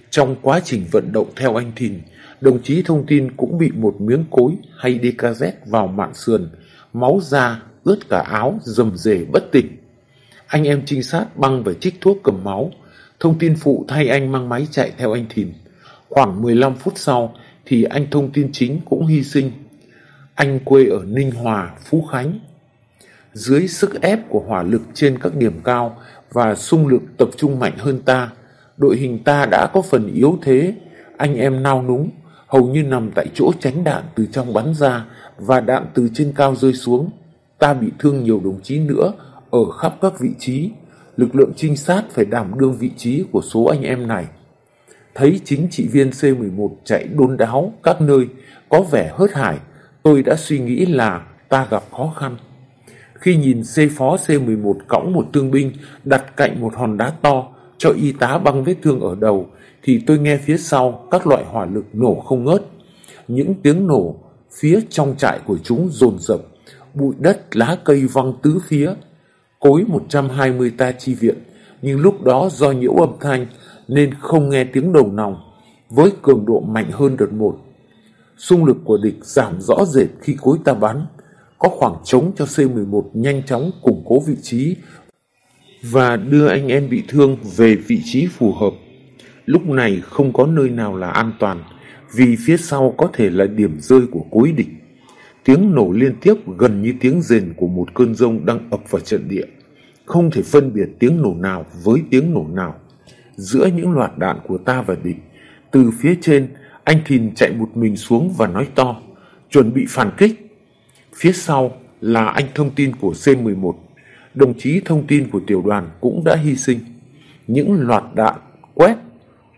Trong quá trình vận động theo anh Thìn, đồng chí thông tin cũng bị một miếng cối hay DKZ vào mạng sườn, máu ra, ướt cả áo, rầm rề bất tỉnh. Anh em trinh sát băng và trích thuốc cầm máu, thông tin phụ thay anh mang máy chạy theo anh Thìn. Khoảng 15 phút sau thì anh thông tin chính cũng hy sinh. Anh quê ở Ninh Hòa, Phú Khánh. Dưới sức ép của hỏa lực trên các điểm cao và xung lực tập trung mạnh hơn ta, đội hình ta đã có phần yếu thế, anh em nao núng, hầu như nằm tại chỗ tránh đạn từ trong bắn ra và đạn từ trên cao rơi xuống. Ta bị thương nhiều đồng chí nữa ở khắp các vị trí. Lực lượng trinh sát phải đảm đương vị trí của số anh em này. Thấy chính trị viên C11 chạy đôn đáo các nơi có vẻ hớt hải, tôi đã suy nghĩ là ta gặp khó khăn. Khi nhìn C phó C11 cõng một thương binh đặt cạnh một hòn đá to cho y tá băng vết thương ở đầu thì tôi nghe phía sau các loại hỏa lực nổ không ngớt. Những tiếng nổ phía trong trại của chúng dồn rập bụi đất lá cây văng tứ phía. Cối 120 ta chi viện, nhưng lúc đó do nhiễu âm thanh nên không nghe tiếng đầu nòng, với cường độ mạnh hơn đợt một. Xung lực của địch giảm rõ rệt khi cối ta bắn, có khoảng trống cho C-11 nhanh chóng củng cố vị trí và đưa anh em bị thương về vị trí phù hợp. Lúc này không có nơi nào là an toàn, vì phía sau có thể là điểm rơi của cối địch. Tiếng nổ liên tiếp gần như tiếng rền của một cơn rông đang ập vào trận địa. Không thể phân biệt tiếng nổ nào với tiếng nổ nào. Giữa những loạt đạn của ta và địch, từ phía trên, anh Thìn chạy một mình xuống và nói to, chuẩn bị phản kích. Phía sau, là anh thông tin của C11. Đồng chí thông tin của tiểu đoàn cũng đã hy sinh. Những loạt đạn quét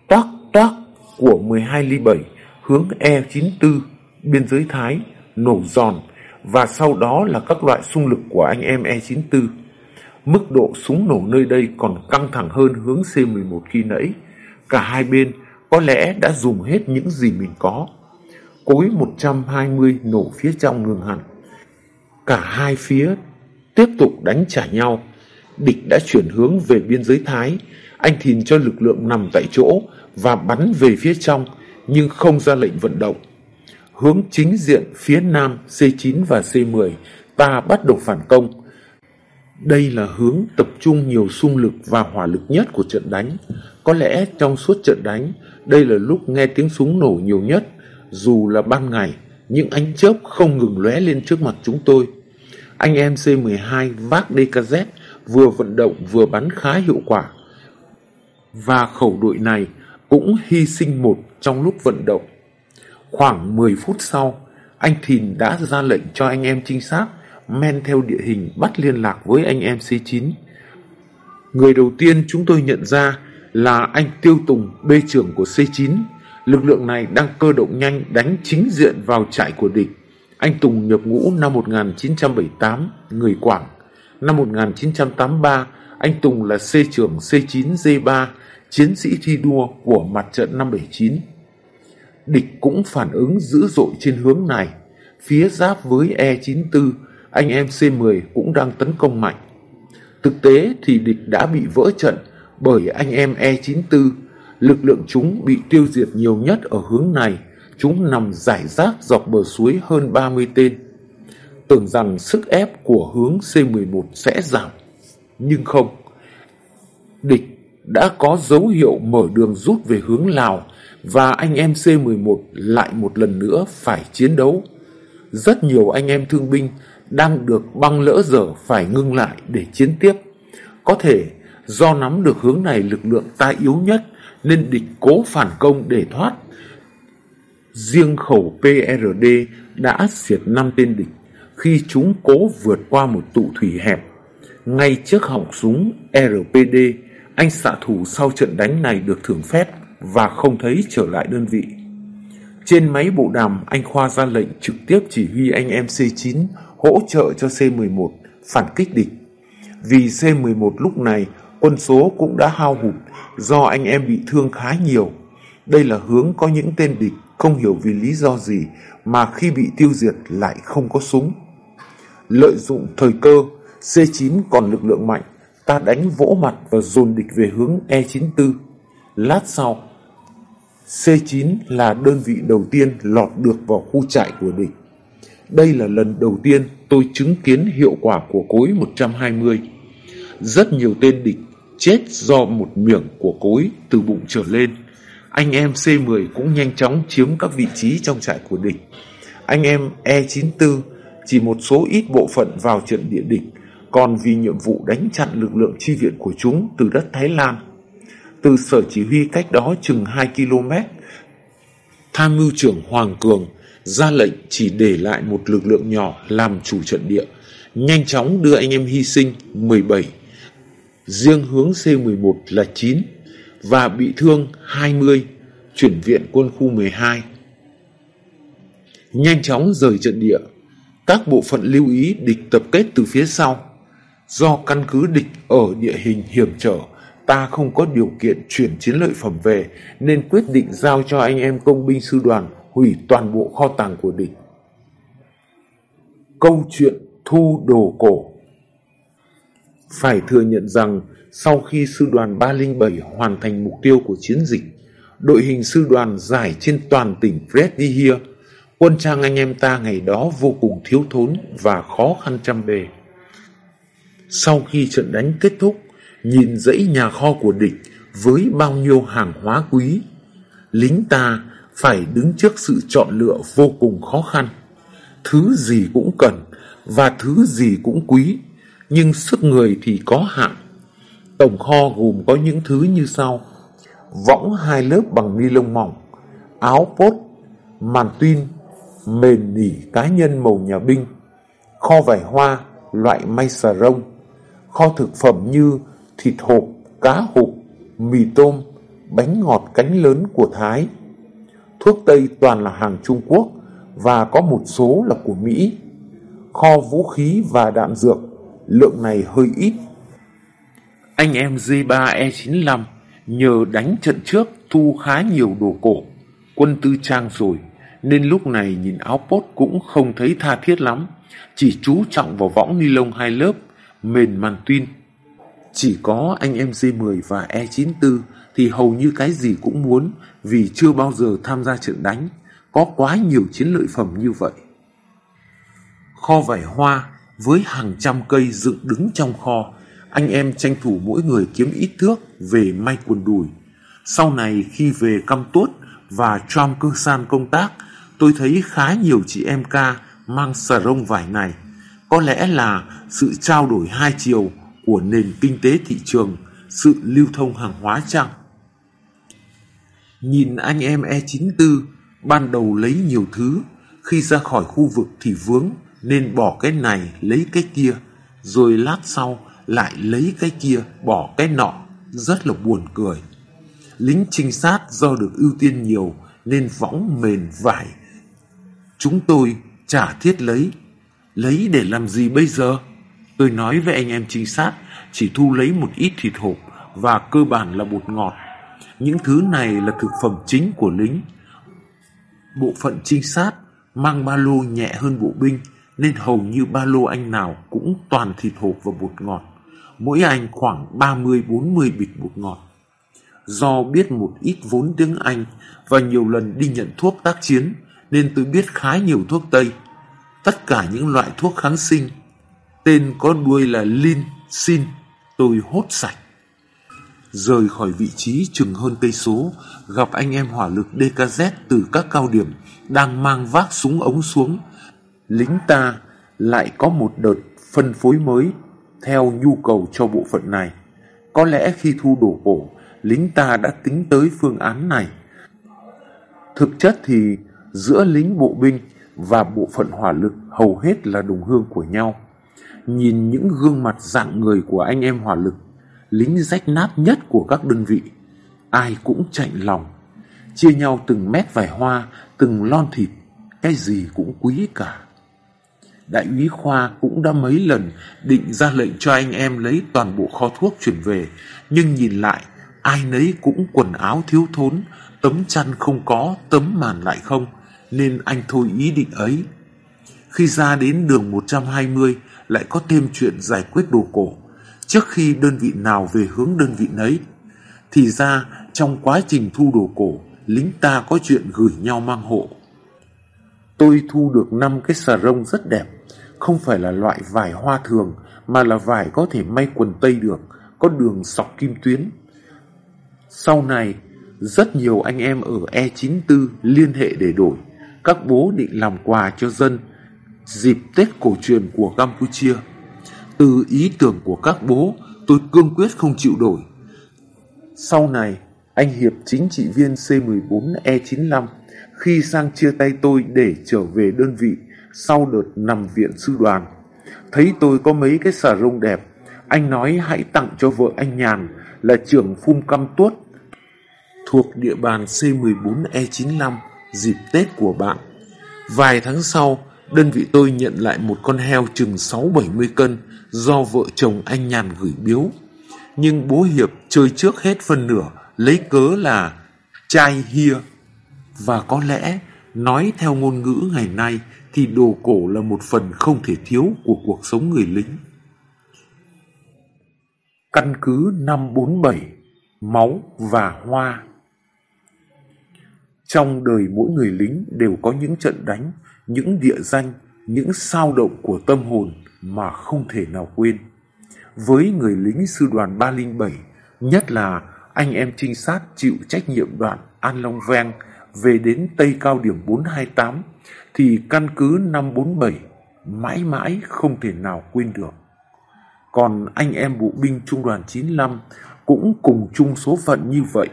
toác toác của 12 ly 7 hướng E94 biên giới Thái nổ giòn và sau đó là các loại xung lực của anh em E94. Mức độ súng nổ nơi đây còn căng thẳng hơn hướng C11 khi nãy. Cả hai bên có lẽ đã dùng hết những gì mình có. Cối 120 nổ phía trong ngừng hẳn. Cả hai phía tiếp tục đánh trả nhau. Địch đã chuyển hướng về biên giới Thái. Anh Thìn cho lực lượng nằm tại chỗ và bắn về phía trong, nhưng không ra lệnh vận động. Hướng chính diện phía nam C9 và C10 ta bắt đầu phản công. Đây là hướng tập trung nhiều xung lực và hỏa lực nhất của trận đánh. Có lẽ trong suốt trận đánh, đây là lúc nghe tiếng súng nổ nhiều nhất. Dù là ban ngày, những ánh chớp không ngừng lóe lên trước mặt chúng tôi. Anh em C12 vác DKZ vừa vận động vừa bắn khá hiệu quả. Và khẩu đội này cũng hy sinh một trong lúc vận động. Khoảng 10 phút sau, anh Thìn đã ra lệnh cho anh em trinh sát men theo địa hình bắt liên lạc với anh em C9. Người đầu tiên chúng tôi nhận ra là anh Tiêu Tùng, B trưởng của C9. Lực lượng này đang cơ động nhanh đánh chính diện vào trại của địch. Anh Tùng nhập ngũ năm 1978, người Quảng. Năm 1983, anh Tùng là C trưởng C9D3, chiến sĩ thi đua của mặt trận 579. Địch cũng phản ứng dữ dội trên hướng này. Phía giáp với E94, anh em C10 cũng đang tấn công mạnh. Thực tế thì địch đã bị vỡ trận bởi anh em E94, lực lượng chúng bị tiêu diệt nhiều nhất ở hướng này, chúng nằm giải rác dọc bờ suối hơn 30 tên. Tưởng rằng sức ép của hướng C11 sẽ giảm, nhưng không. Địch đã có dấu hiệu mở đường rút về hướng Lào và anh em C11 lại một lần nữa phải chiến đấu. Rất nhiều anh em thương binh đang được băng lỡ dở phải ngưng lại để chiến tiếp. Có thể do nắm được hướng này lực lượng ta yếu nhất nên địch cố phản công để thoát. Riêng khẩu PRD đã diệt 5 tên địch khi chúng cố vượt qua một tụ thủy hẹp. Ngay trước họng súng RPD, anh xạ thủ sau trận đánh này được thưởng phép và không thấy trở lại đơn vị. Trên máy bộ đàm, anh Khoa ra lệnh trực tiếp chỉ huy anh em C9 hỗ trợ cho C11 phản kích địch. Vì C11 lúc này quân số cũng đã hao hụt do anh em bị thương khá nhiều. Đây là hướng có những tên địch không hiểu vì lý do gì mà khi bị tiêu diệt lại không có súng. Lợi dụng thời cơ, C9 còn lực lượng mạnh, ta đánh vỗ mặt và dồn địch về hướng E94. Lát sau, C9 là đơn vị đầu tiên lọt được vào khu trại của địch. Đây là lần đầu tiên tôi chứng kiến hiệu quả của cối 120. Rất nhiều tên địch chết do một miệng của cối từ bụng trở lên. Anh em C10 cũng nhanh chóng chiếm các vị trí trong trại của địch. Anh em E94 chỉ một số ít bộ phận vào trận địa địch, còn vì nhiệm vụ đánh chặn lực lượng chi viện của chúng từ đất Thái Lan. Từ sở chỉ huy cách đó chừng 2 km, tham mưu trưởng Hoàng Cường ra lệnh chỉ để lại một lực lượng nhỏ làm chủ trận địa, nhanh chóng đưa anh em hy sinh 17, riêng hướng C11 là 9 và bị thương 20, chuyển viện quân khu 12. Nhanh chóng rời trận địa, các bộ phận lưu ý địch tập kết từ phía sau. Do căn cứ địch ở địa hình hiểm trở, ta không có điều kiện chuyển chiến lợi phẩm về nên quyết định giao cho anh em công binh sư đoàn hủy toàn bộ kho tàng của địch. Câu chuyện thu đồ cổ Phải thừa nhận rằng sau khi sư đoàn 307 hoàn thành mục tiêu của chiến dịch, đội hình sư đoàn giải trên toàn tỉnh Freddy quân trang anh em ta ngày đó vô cùng thiếu thốn và khó khăn trăm bề. Sau khi trận đánh kết thúc, nhìn dãy nhà kho của địch với bao nhiêu hàng hóa quý, lính ta phải đứng trước sự chọn lựa vô cùng khó khăn. Thứ gì cũng cần và thứ gì cũng quý, nhưng sức người thì có hạn. Tổng kho gồm có những thứ như sau. Võng hai lớp bằng ni lông mỏng, áo pốt, màn tuyên, mền nỉ cá nhân màu nhà binh, kho vải hoa, loại may xà rông, kho thực phẩm như thịt hộp, cá hộp, mì tôm, bánh ngọt cánh lớn của Thái. Thuốc Tây toàn là hàng Trung Quốc và có một số là của Mỹ. Kho vũ khí và đạn dược, lượng này hơi ít. Anh em G3E95 nhờ đánh trận trước thu khá nhiều đồ cổ, quân tư trang rồi, nên lúc này nhìn áo pốt cũng không thấy tha thiết lắm, chỉ chú trọng vào võng ni lông hai lớp, mền màn tuyên. Chỉ có anh em G10 và E94 thì hầu như cái gì cũng muốn vì chưa bao giờ tham gia trận đánh, có quá nhiều chiến lợi phẩm như vậy. Kho vải hoa với hàng trăm cây dựng đứng trong kho, anh em tranh thủ mỗi người kiếm ít thước về may quần đùi. Sau này khi về Cam Tuốt và trong cơ san công tác, tôi thấy khá nhiều chị em ca mang xà rông vải này. Có lẽ là sự trao đổi hai chiều của nền kinh tế thị trường, sự lưu thông hàng hóa chăng? Nhìn anh em E94 ban đầu lấy nhiều thứ, khi ra khỏi khu vực thì vướng nên bỏ cái này lấy cái kia, rồi lát sau lại lấy cái kia bỏ cái nọ, rất là buồn cười. Lính trinh sát do được ưu tiên nhiều nên võng mền vải. Chúng tôi chả thiết lấy. Lấy để làm gì bây giờ? Tôi nói với anh em trinh sát chỉ thu lấy một ít thịt hộp và cơ bản là bột ngọt. Những thứ này là thực phẩm chính của lính. Bộ phận trinh sát mang ba lô nhẹ hơn bộ binh nên hầu như ba lô anh nào cũng toàn thịt hộp và bột ngọt. Mỗi anh khoảng 30-40 bịch bột ngọt. Do biết một ít vốn tiếng Anh và nhiều lần đi nhận thuốc tác chiến nên tôi biết khá nhiều thuốc Tây. Tất cả những loại thuốc kháng sinh. Tên có đuôi là Lin, Sin, tôi hốt sạch. Rời khỏi vị trí chừng hơn cây số, gặp anh em hỏa lực DKZ từ các cao điểm đang mang vác súng ống xuống. Lính ta lại có một đợt phân phối mới theo nhu cầu cho bộ phận này. Có lẽ khi thu đổ cổ, lính ta đã tính tới phương án này. Thực chất thì giữa lính bộ binh và bộ phận hỏa lực hầu hết là đồng hương của nhau. Nhìn những gương mặt dạng người của anh em hỏa lực, lính rách nát nhất của các đơn vị, ai cũng chạy lòng, chia nhau từng mét vải hoa, từng lon thịt, cái gì cũng quý cả. Đại úy Khoa cũng đã mấy lần định ra lệnh cho anh em lấy toàn bộ kho thuốc chuyển về, nhưng nhìn lại, ai nấy cũng quần áo thiếu thốn, tấm chăn không có, tấm màn lại không, nên anh thôi ý định ấy. Khi ra đến đường 120, lại có thêm chuyện giải quyết đồ cổ, trước khi đơn vị nào về hướng đơn vị nấy. Thì ra, trong quá trình thu đồ cổ, lính ta có chuyện gửi nhau mang hộ. Tôi thu được 5 cái xà rông rất đẹp, không phải là loại vải hoa thường, mà là vải có thể may quần tây được, có đường sọc kim tuyến. Sau này, rất nhiều anh em ở E94 liên hệ để đổi. Các bố định làm quà cho dân dịp Tết cổ truyền của Campuchia. Từ ý tưởng của các bố, tôi cương quyết không chịu đổi. Sau này, anh Hiệp chính trị viên C14E95 khi sang chia tay tôi để trở về đơn vị sau đợt nằm viện sư đoàn. Thấy tôi có mấy cái xà rông đẹp, anh nói hãy tặng cho vợ anh Nhàn là trưởng phun căm tuốt thuộc địa bàn C14E95 dịp Tết của bạn. Vài tháng sau, đơn vị tôi nhận lại một con heo chừng 6-70 cân do vợ chồng anh Nhàn gửi biếu. Nhưng bố Hiệp chơi trước hết phân nửa, lấy cớ là chai hia. Và có lẽ, nói theo ngôn ngữ ngày nay, thì đồ cổ là một phần không thể thiếu của cuộc sống người lính. Căn cứ 547 Máu và Hoa Trong đời mỗi người lính đều có những trận đánh, những địa danh, những sao động của tâm hồn mà không thể nào quên. Với người lính sư đoàn 307, nhất là anh em trinh sát chịu trách nhiệm đoạn An Long Veng về đến Tây Cao điểm 428 thì căn cứ 547 mãi mãi không thể nào quên được. Còn anh em bộ binh trung đoàn 95 cũng cùng chung số phận như vậy.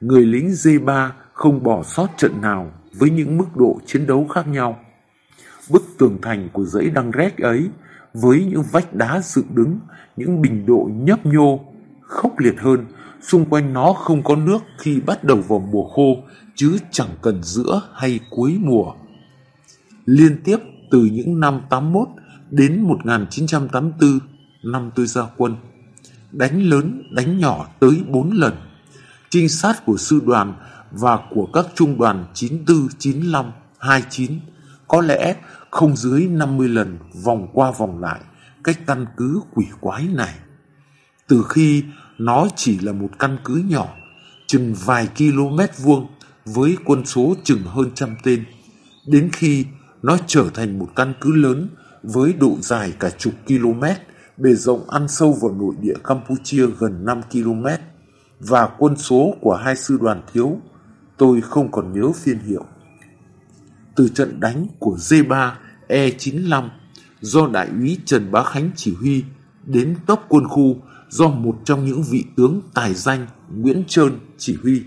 Người lính D3 không bỏ sót trận nào với những mức độ chiến đấu khác nhau. Bức tường thành của dãy đăng rét ấy với những vách đá dựng đứng, những bình độ nhấp nhô, khốc liệt hơn, xung quanh nó không có nước khi bắt đầu vào mùa khô, chứ chẳng cần giữa hay cuối mùa. Liên tiếp từ những năm 81 đến 1984, năm tôi ra quân, đánh lớn, đánh nhỏ tới 4 lần. Trinh sát của sư đoàn và của các trung đoàn 94, 95, 29 có lẽ không dưới 50 lần vòng qua vòng lại cách căn cứ quỷ quái này. Từ khi nó chỉ là một căn cứ nhỏ, chừng vài km vuông với quân số chừng hơn trăm tên, đến khi nó trở thành một căn cứ lớn với độ dài cả chục km, bề rộng ăn sâu vào nội địa Campuchia gần 5 km và quân số của hai sư đoàn thiếu, tôi không còn nhớ phiên hiệu. Từ trận đánh của D3 E95 do đại úy Trần Bá Khánh chỉ huy đến tốc quân khu do một trong những vị tướng tài danh Nguyễn Trơn chỉ huy.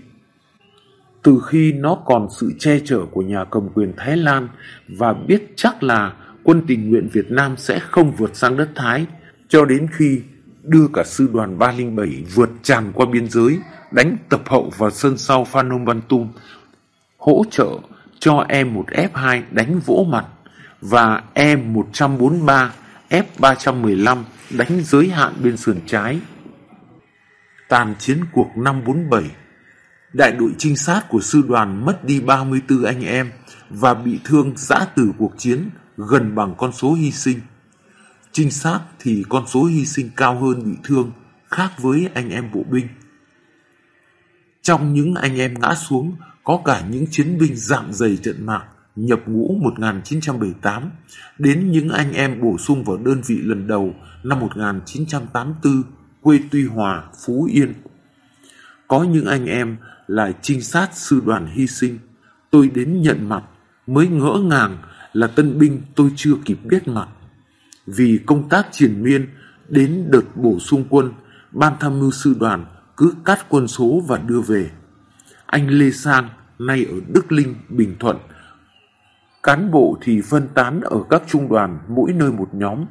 Từ khi nó còn sự che chở của nhà cầm quyền Thái Lan và biết chắc là quân tình nguyện Việt Nam sẽ không vượt sang đất Thái, cho đến khi đưa cả sư đoàn 307 vượt tràn qua biên giới, đánh tập hậu vào sân sau Phanom Bantum hỗ trợ cho E1F2 đánh vỗ mặt và E143 F315 đánh giới hạn bên sườn trái. Tàn chiến cuộc năm 47 Đại đội trinh sát của sư đoàn mất đi 34 anh em và bị thương giã từ cuộc chiến gần bằng con số hy sinh. Trinh sát thì con số hy sinh cao hơn bị thương, khác với anh em bộ binh. Trong những anh em ngã xuống có cả những chiến binh dạng dày trận mạc nhập ngũ 1978 đến những anh em bổ sung vào đơn vị lần đầu năm 1984 quê Tuy Hòa, Phú Yên. Có những anh em là trinh sát sư đoàn hy sinh, tôi đến nhận mặt mới ngỡ ngàng là tân binh tôi chưa kịp biết mặt. Vì công tác triển miên đến đợt bổ sung quân, ban tham mưu sư đoàn cứ cắt quân số và đưa về. Anh Lê Sang, nay ở Đức Linh, Bình Thuận, Cán bộ thì phân tán ở các trung đoàn mỗi nơi một nhóm.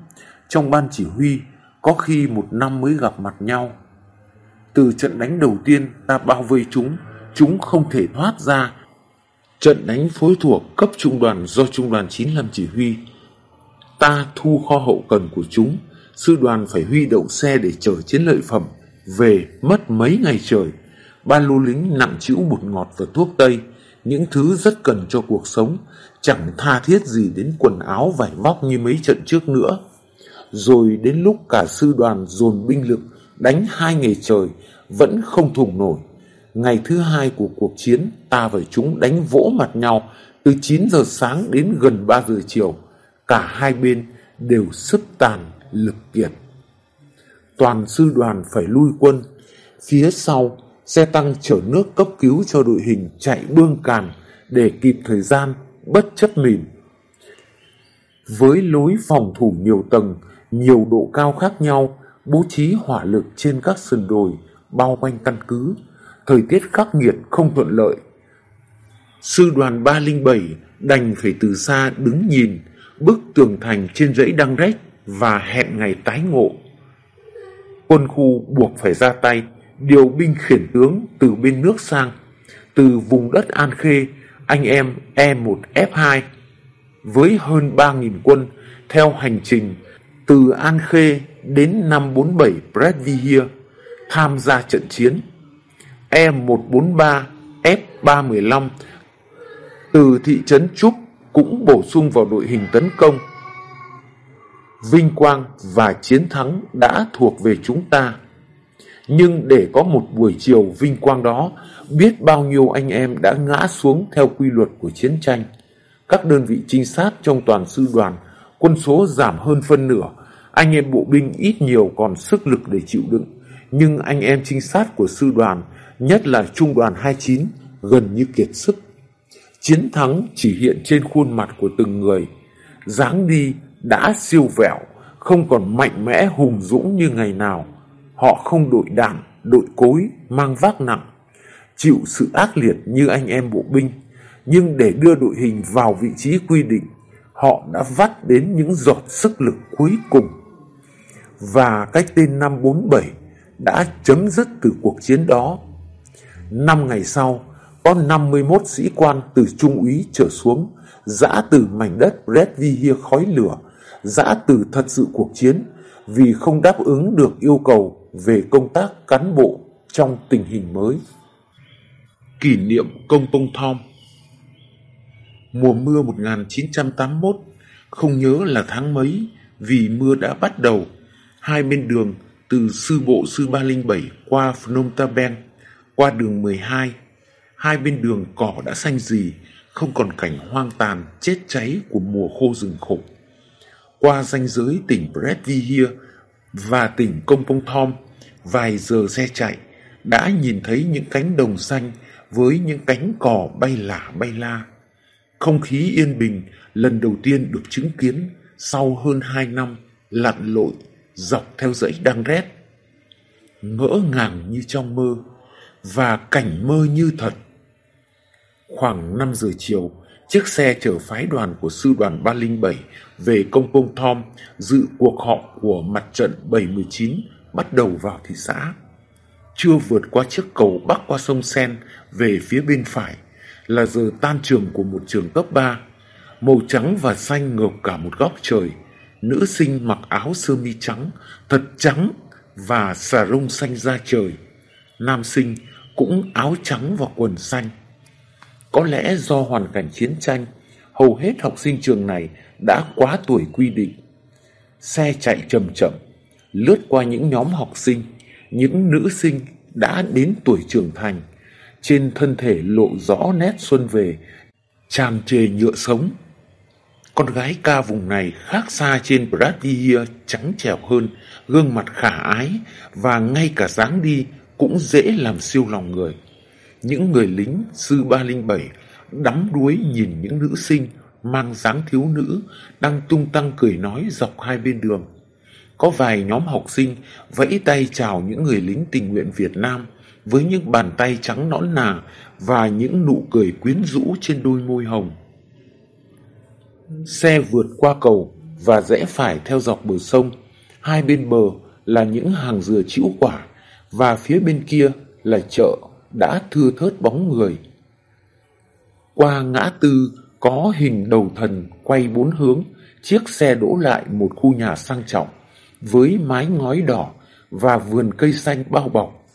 Trong ban chỉ huy, có khi một năm mới gặp mặt nhau. Từ trận đánh đầu tiên ta bao vây chúng, chúng không thể thoát ra. Trận đánh phối thuộc cấp trung đoàn do trung đoàn 95 chỉ huy. Ta thu kho hậu cần của chúng, sư đoàn phải huy động xe để chở chiến lợi phẩm. Về mất mấy ngày trời, ba lô lính nặng chịu bột ngọt và thuốc tây, những thứ rất cần cho cuộc sống, chẳng tha thiết gì đến quần áo vải vóc như mấy trận trước nữa. Rồi đến lúc cả sư đoàn dồn binh lực đánh hai ngày trời vẫn không thủng nổi. Ngày thứ hai của cuộc chiến ta và chúng đánh vỗ mặt nhau từ 9 giờ sáng đến gần 3 giờ chiều. Cả hai bên đều sức tàn lực kiệt. Toàn sư đoàn phải lui quân. Phía sau, xe tăng chở nước cấp cứu cho đội hình chạy bương càn để kịp thời gian bất chấp mìn. Với lối phòng thủ nhiều tầng, nhiều độ cao khác nhau, bố trí hỏa lực trên các sườn đồi, bao quanh căn cứ, thời tiết khắc nghiệt không thuận lợi. Sư đoàn 307 đành phải từ xa đứng nhìn bức tường thành trên dãy đăng rách và hẹn ngày tái ngộ. Quân khu buộc phải ra tay, điều binh khiển tướng từ bên nước sang, từ vùng đất An Khê anh em E1F2 với hơn 3.000 quân theo hành trình từ An Khê đến 547 Bredvihir tham gia trận chiến. E143 F315 từ thị trấn Trúc cũng bổ sung vào đội hình tấn công. Vinh quang và chiến thắng đã thuộc về chúng ta. Nhưng để có một buổi chiều vinh quang đó, biết bao nhiêu anh em đã ngã xuống theo quy luật của chiến tranh. Các đơn vị trinh sát trong toàn sư đoàn, quân số giảm hơn phân nửa, anh em bộ binh ít nhiều còn sức lực để chịu đựng. Nhưng anh em trinh sát của sư đoàn, nhất là trung đoàn 29, gần như kiệt sức. Chiến thắng chỉ hiện trên khuôn mặt của từng người. dáng đi đã siêu vẹo, không còn mạnh mẽ hùng dũng như ngày nào. Họ không đội đảng đội cối, mang vác nặng, chịu sự ác liệt như anh em bộ binh, nhưng để đưa đội hình vào vị trí quy định, họ đã vắt đến những giọt sức lực cuối cùng. Và cái tên năm 47 đã chấm dứt từ cuộc chiến đó. Năm ngày sau, có 51 sĩ quan từ trung úy trở xuống, giã từ mảnh đất Bredvihia khói lửa, giã từ thật sự cuộc chiến vì không đáp ứng được yêu cầu về công tác cán bộ trong tình hình mới. Kỷ niệm công tông Thom Mùa mưa 1981 không nhớ là tháng mấy vì mưa đã bắt đầu. Hai bên đường từ sư bộ sư 307 qua Phnom Penh qua đường 12. Hai bên đường cỏ đã xanh rì, không còn cảnh hoang tàn chết cháy của mùa khô rừng khổ. Qua ranh giới tỉnh Bredvihia và tỉnh Công Pông Thom, vài giờ xe chạy đã nhìn thấy những cánh đồng xanh với những cánh cỏ bay lả bay la. Không khí yên bình lần đầu tiên được chứng kiến sau hơn hai năm lặn lội dọc theo dãy đăng rét. Ngỡ ngàng như trong mơ và cảnh mơ như thật. Khoảng 5 giờ chiều, chiếc xe chở phái đoàn của sư đoàn 307 về công công Thom dự cuộc họp của mặt trận 719 bắt đầu vào thị xã. Chưa vượt qua chiếc cầu bắc qua sông Sen về phía bên phải là giờ tan trường của một trường cấp 3. Màu trắng và xanh ngược cả một góc trời. Nữ sinh mặc áo sơ mi trắng, thật trắng và xà rông xanh da trời. Nam sinh cũng áo trắng và quần xanh. Có lẽ do hoàn cảnh chiến tranh, hầu hết học sinh trường này đã quá tuổi quy định. Xe chạy chậm chậm, lướt qua những nhóm học sinh, những nữ sinh đã đến tuổi trưởng thành. Trên thân thể lộ rõ nét xuân về, tràn trề nhựa sống. Con gái ca vùng này khác xa trên Bradvia trắng trẻo hơn, gương mặt khả ái và ngay cả dáng đi cũng dễ làm siêu lòng người. Những người lính sư 307 đắm đuối nhìn những nữ sinh mang dáng thiếu nữ đang tung tăng cười nói dọc hai bên đường. Có vài nhóm học sinh vẫy tay chào những người lính tình nguyện Việt Nam với những bàn tay trắng nõn nà và những nụ cười quyến rũ trên đôi môi hồng. Xe vượt qua cầu và rẽ phải theo dọc bờ sông. Hai bên bờ là những hàng dừa chĩu quả và phía bên kia là chợ đã thưa thớt bóng người. Qua ngã tư có hình đầu thần quay bốn hướng, chiếc xe đỗ lại một khu nhà sang trọng với mái ngói đỏ và vườn cây xanh bao bọc.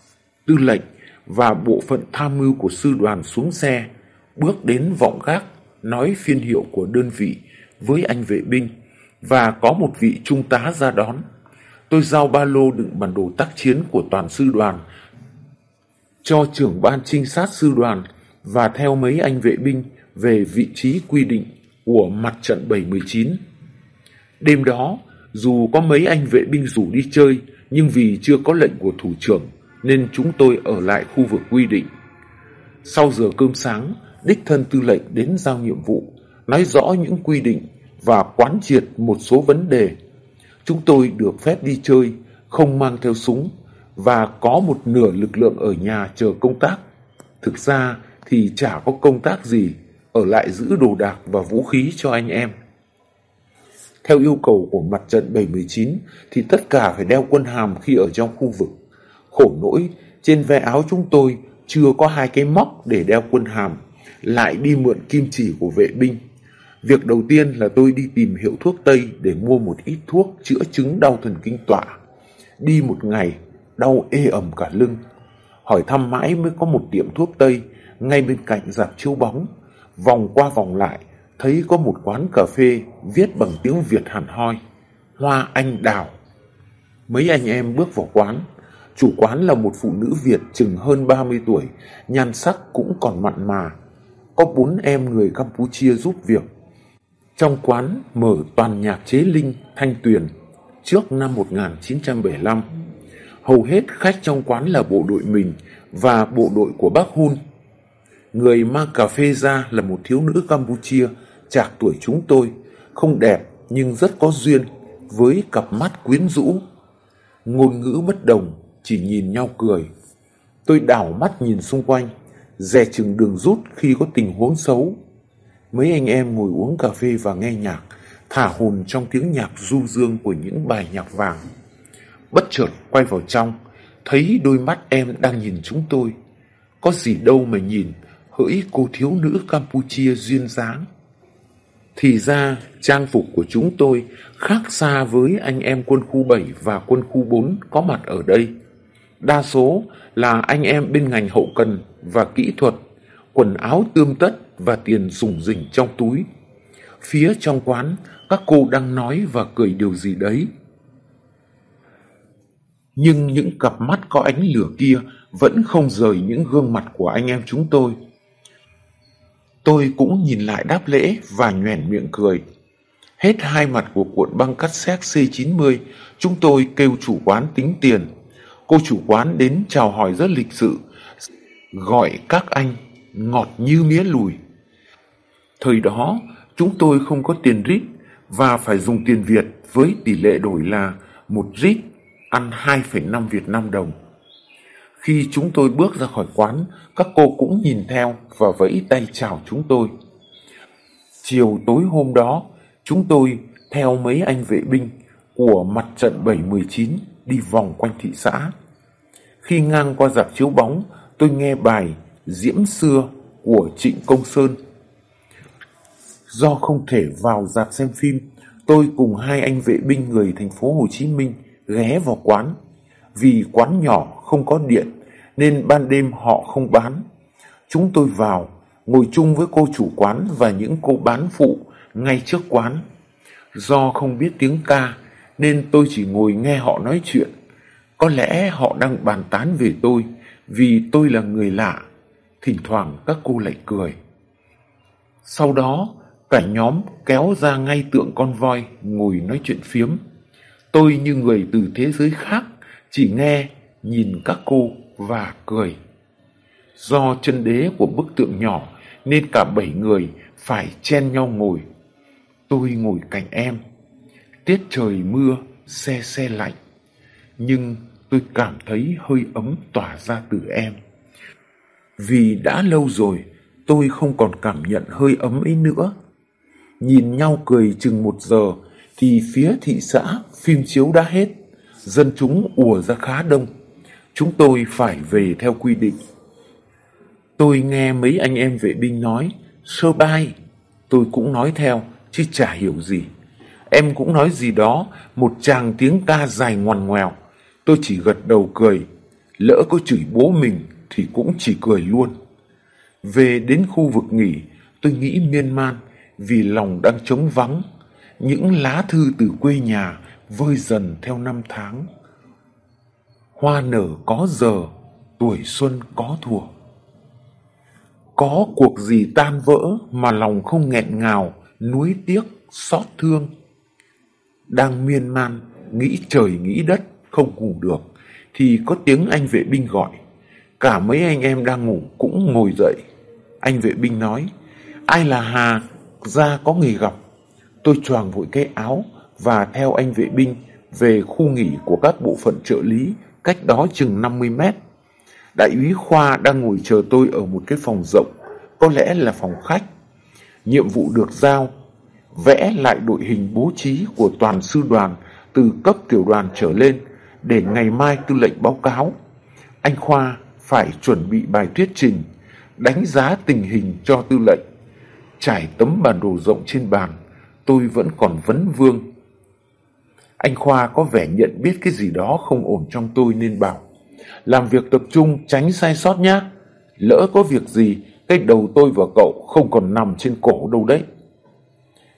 Tư lệnh và bộ phận tham mưu của sư đoàn xuống xe, bước đến vọng gác, nói phiên hiệu của đơn vị với anh vệ binh và có một vị trung tá ra đón. Tôi giao ba lô đựng bản đồ tác chiến của toàn sư đoàn cho trưởng ban trinh sát sư đoàn và theo mấy anh vệ binh về vị trí quy định của mặt trận 719. Đêm đó, dù có mấy anh vệ binh rủ đi chơi, nhưng vì chưa có lệnh của thủ trưởng nên chúng tôi ở lại khu vực quy định. Sau giờ cơm sáng, đích thân tư lệnh đến giao nhiệm vụ, nói rõ những quy định và quán triệt một số vấn đề. Chúng tôi được phép đi chơi, không mang theo súng và có một nửa lực lượng ở nhà chờ công tác. Thực ra thì chả có công tác gì, ở lại giữ đồ đạc và vũ khí cho anh em. Theo yêu cầu của mặt trận 719 thì tất cả phải đeo quân hàm khi ở trong khu vực. Khổ nỗi, trên ve áo chúng tôi chưa có hai cái móc để đeo quân hàm, lại đi mượn kim chỉ của vệ binh. Việc đầu tiên là tôi đi tìm hiệu thuốc Tây để mua một ít thuốc chữa chứng đau thần kinh tọa. Đi một ngày, đau ê ẩm cả lưng. Hỏi thăm mãi mới có một tiệm thuốc Tây ngay bên cạnh dạp chiếu bóng. Vòng qua vòng lại, thấy có một quán cà phê viết bằng tiếng Việt hẳn hoi. Hoa Anh Đào. Mấy anh em bước vào quán. Chủ quán là một phụ nữ Việt chừng hơn 30 tuổi, nhan sắc cũng còn mặn mà. Có bốn em người Campuchia giúp việc. Trong quán mở toàn nhạc chế linh thanh tuyền trước năm 1975. Hầu hết khách trong quán là bộ đội mình và bộ đội của bác Hun. Người mang cà phê ra là một thiếu nữ Campuchia, chạc tuổi chúng tôi, không đẹp nhưng rất có duyên, với cặp mắt quyến rũ. Ngôn ngữ bất đồng, chỉ nhìn nhau cười. Tôi đảo mắt nhìn xung quanh, dè chừng đường rút khi có tình huống xấu. Mấy anh em ngồi uống cà phê và nghe nhạc, thả hồn trong tiếng nhạc du dương của những bài nhạc vàng. Bất chợt quay vào trong, thấy đôi mắt em đang nhìn chúng tôi. Có gì đâu mà nhìn, hỡi cô thiếu nữ Campuchia duyên dáng. Thì ra, trang phục của chúng tôi khác xa với anh em quân khu 7 và quân khu 4 có mặt ở đây. Đa số là anh em bên ngành hậu cần và kỹ thuật, quần áo tươm tất và tiền rủng rỉnh trong túi. Phía trong quán, các cô đang nói và cười điều gì đấy. Nhưng những cặp mắt có ánh lửa kia vẫn không rời những gương mặt của anh em chúng tôi. Tôi cũng nhìn lại đáp lễ và nhoẻn miệng cười. Hết hai mặt của cuộn băng cắt C90, chúng tôi kêu chủ quán tính tiền. Cô chủ quán đến chào hỏi rất lịch sự, gọi các anh ngọt như mía lùi. Thời đó, chúng tôi không có tiền rít và phải dùng tiền Việt với tỷ lệ đổi là một rít ăn 2,5 Việt Nam đồng. Khi chúng tôi bước ra khỏi quán, các cô cũng nhìn theo và vẫy tay chào chúng tôi. Chiều tối hôm đó, chúng tôi theo mấy anh vệ binh của mặt trận 719 đi vòng quanh thị xã. Khi ngang qua dạp chiếu bóng, tôi nghe bài Diễm Xưa của Trịnh Công Sơn. Do không thể vào dạp xem phim, tôi cùng hai anh vệ binh người thành phố Hồ Chí Minh ghé vào quán. Vì quán nhỏ không có điện nên ban đêm họ không bán. Chúng tôi vào, ngồi chung với cô chủ quán và những cô bán phụ ngay trước quán. Do không biết tiếng ca nên tôi chỉ ngồi nghe họ nói chuyện. Có lẽ họ đang bàn tán về tôi vì tôi là người lạ. Thỉnh thoảng các cô lại cười. Sau đó, cả nhóm kéo ra ngay tượng con voi ngồi nói chuyện phiếm. Tôi như người từ thế giới khác, chỉ nghe, nhìn các cô và cười. Do chân đế của bức tượng nhỏ nên cả bảy người phải chen nhau ngồi. Tôi ngồi cạnh em. Tiết trời mưa, xe xe lạnh. Nhưng tôi cảm thấy hơi ấm tỏa ra từ em. Vì đã lâu rồi tôi không còn cảm nhận hơi ấm ấy nữa. Nhìn nhau cười chừng một giờ thì phía thị xã phim chiếu đã hết. Dân chúng ùa ra khá đông. Chúng tôi phải về theo quy định. Tôi nghe mấy anh em vệ binh nói, sơ bai. Tôi cũng nói theo, chứ chả hiểu gì. Em cũng nói gì đó, một chàng tiếng ca dài ngoằn ngoèo. Tôi chỉ gật đầu cười. Lỡ có chửi bố mình thì cũng chỉ cười luôn. Về đến khu vực nghỉ, tôi nghĩ miên man vì lòng đang trống vắng. Những lá thư từ quê nhà vơi dần theo năm tháng. Hoa nở có giờ, tuổi xuân có thuở. Có cuộc gì tan vỡ mà lòng không nghẹn ngào, nuối tiếc, xót thương? Đang miên man, nghĩ trời nghĩ đất, không ngủ được, thì có tiếng anh vệ binh gọi. Cả mấy anh em đang ngủ cũng ngồi dậy. Anh vệ binh nói, ai là hà? Ra có người gặp tôi choàng vội cái áo và theo anh vệ binh về khu nghỉ của các bộ phận trợ lý cách đó chừng 50 mét. Đại úy Khoa đang ngồi chờ tôi ở một cái phòng rộng, có lẽ là phòng khách. Nhiệm vụ được giao, vẽ lại đội hình bố trí của toàn sư đoàn từ cấp tiểu đoàn trở lên để ngày mai tư lệnh báo cáo. Anh Khoa phải chuẩn bị bài thuyết trình, đánh giá tình hình cho tư lệnh. Trải tấm bản đồ rộng trên bàn, tôi vẫn còn vấn vương. Anh Khoa có vẻ nhận biết cái gì đó không ổn trong tôi nên bảo, Làm việc tập trung, tránh sai sót nhá. Lỡ có việc gì, Cái đầu tôi và cậu không còn nằm trên cổ đâu đấy.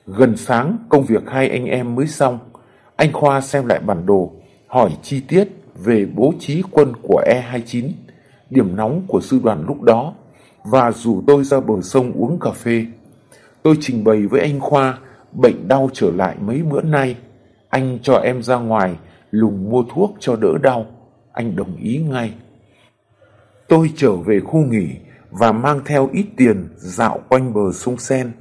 Gần sáng, công việc hai anh em mới xong, Anh Khoa xem lại bản đồ, Hỏi chi tiết về bố trí quân của E29 Điểm nóng của sư đoàn lúc đó, Và rủ tôi ra bờ sông uống cà phê. Tôi trình bày với anh Khoa Bệnh đau trở lại mấy bữa nay anh cho em ra ngoài lùng mua thuốc cho đỡ đau. Anh đồng ý ngay. Tôi trở về khu nghỉ và mang theo ít tiền dạo quanh bờ sông Sen.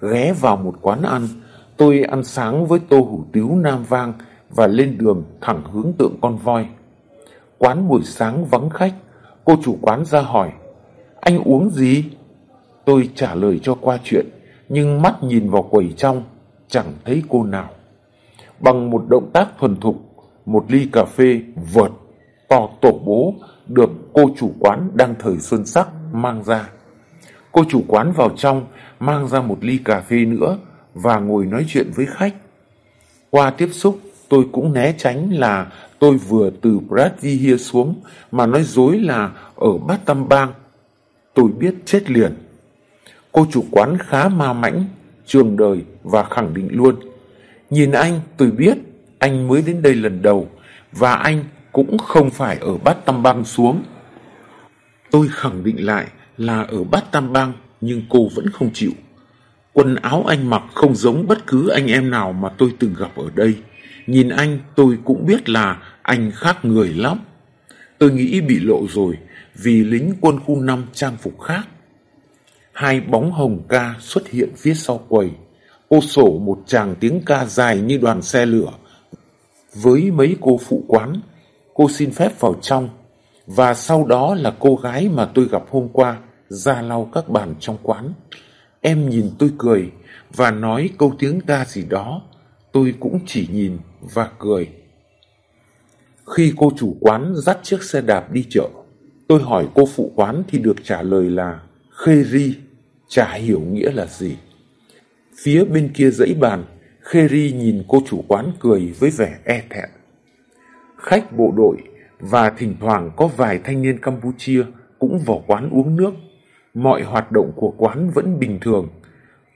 Ghé vào một quán ăn, tôi ăn sáng với tô hủ tiếu nam vang và lên đường thẳng hướng tượng con voi. Quán buổi sáng vắng khách, cô chủ quán ra hỏi, anh uống gì? Tôi trả lời cho qua chuyện, nhưng mắt nhìn vào quầy trong, chẳng thấy cô nào. Bằng một động tác thuần thục, một ly cà phê vợt to tổ bố được cô chủ quán đang thời xuân sắc mang ra. Cô chủ quán vào trong mang ra một ly cà phê nữa và ngồi nói chuyện với khách. Qua tiếp xúc, tôi cũng né tránh là tôi vừa từ Bradvihia xuống mà nói dối là ở Bát Tam Bang. Tôi biết chết liền. Cô chủ quán khá ma mãnh, trường đời và khẳng định luôn. Nhìn anh, tôi biết anh mới đến đây lần đầu và anh cũng không phải ở Bát Tam Bang xuống. Tôi khẳng định lại là ở Bát Tam Bang nhưng cô vẫn không chịu. Quần áo anh mặc không giống bất cứ anh em nào mà tôi từng gặp ở đây. Nhìn anh tôi cũng biết là anh khác người lắm. Tôi nghĩ bị lộ rồi vì lính quân khu 5 trang phục khác. Hai bóng hồng ca xuất hiện phía sau quầy. ô sổ một chàng tiếng ca dài như đoàn xe lửa. Với mấy cô phụ quán, cô xin phép vào trong. Và sau đó là cô gái mà tôi gặp hôm qua ra lau các bàn trong quán. Em nhìn tôi cười và nói câu tiếng ca gì đó. Tôi cũng chỉ nhìn và cười. Khi cô chủ quán dắt chiếc xe đạp đi chợ, tôi hỏi cô phụ quán thì được trả lời là khê ri, chả hiểu nghĩa là gì. Phía bên kia dãy bàn, Kheri nhìn cô chủ quán cười với vẻ e thẹn. Khách bộ đội và thỉnh thoảng có vài thanh niên Campuchia cũng vào quán uống nước. Mọi hoạt động của quán vẫn bình thường.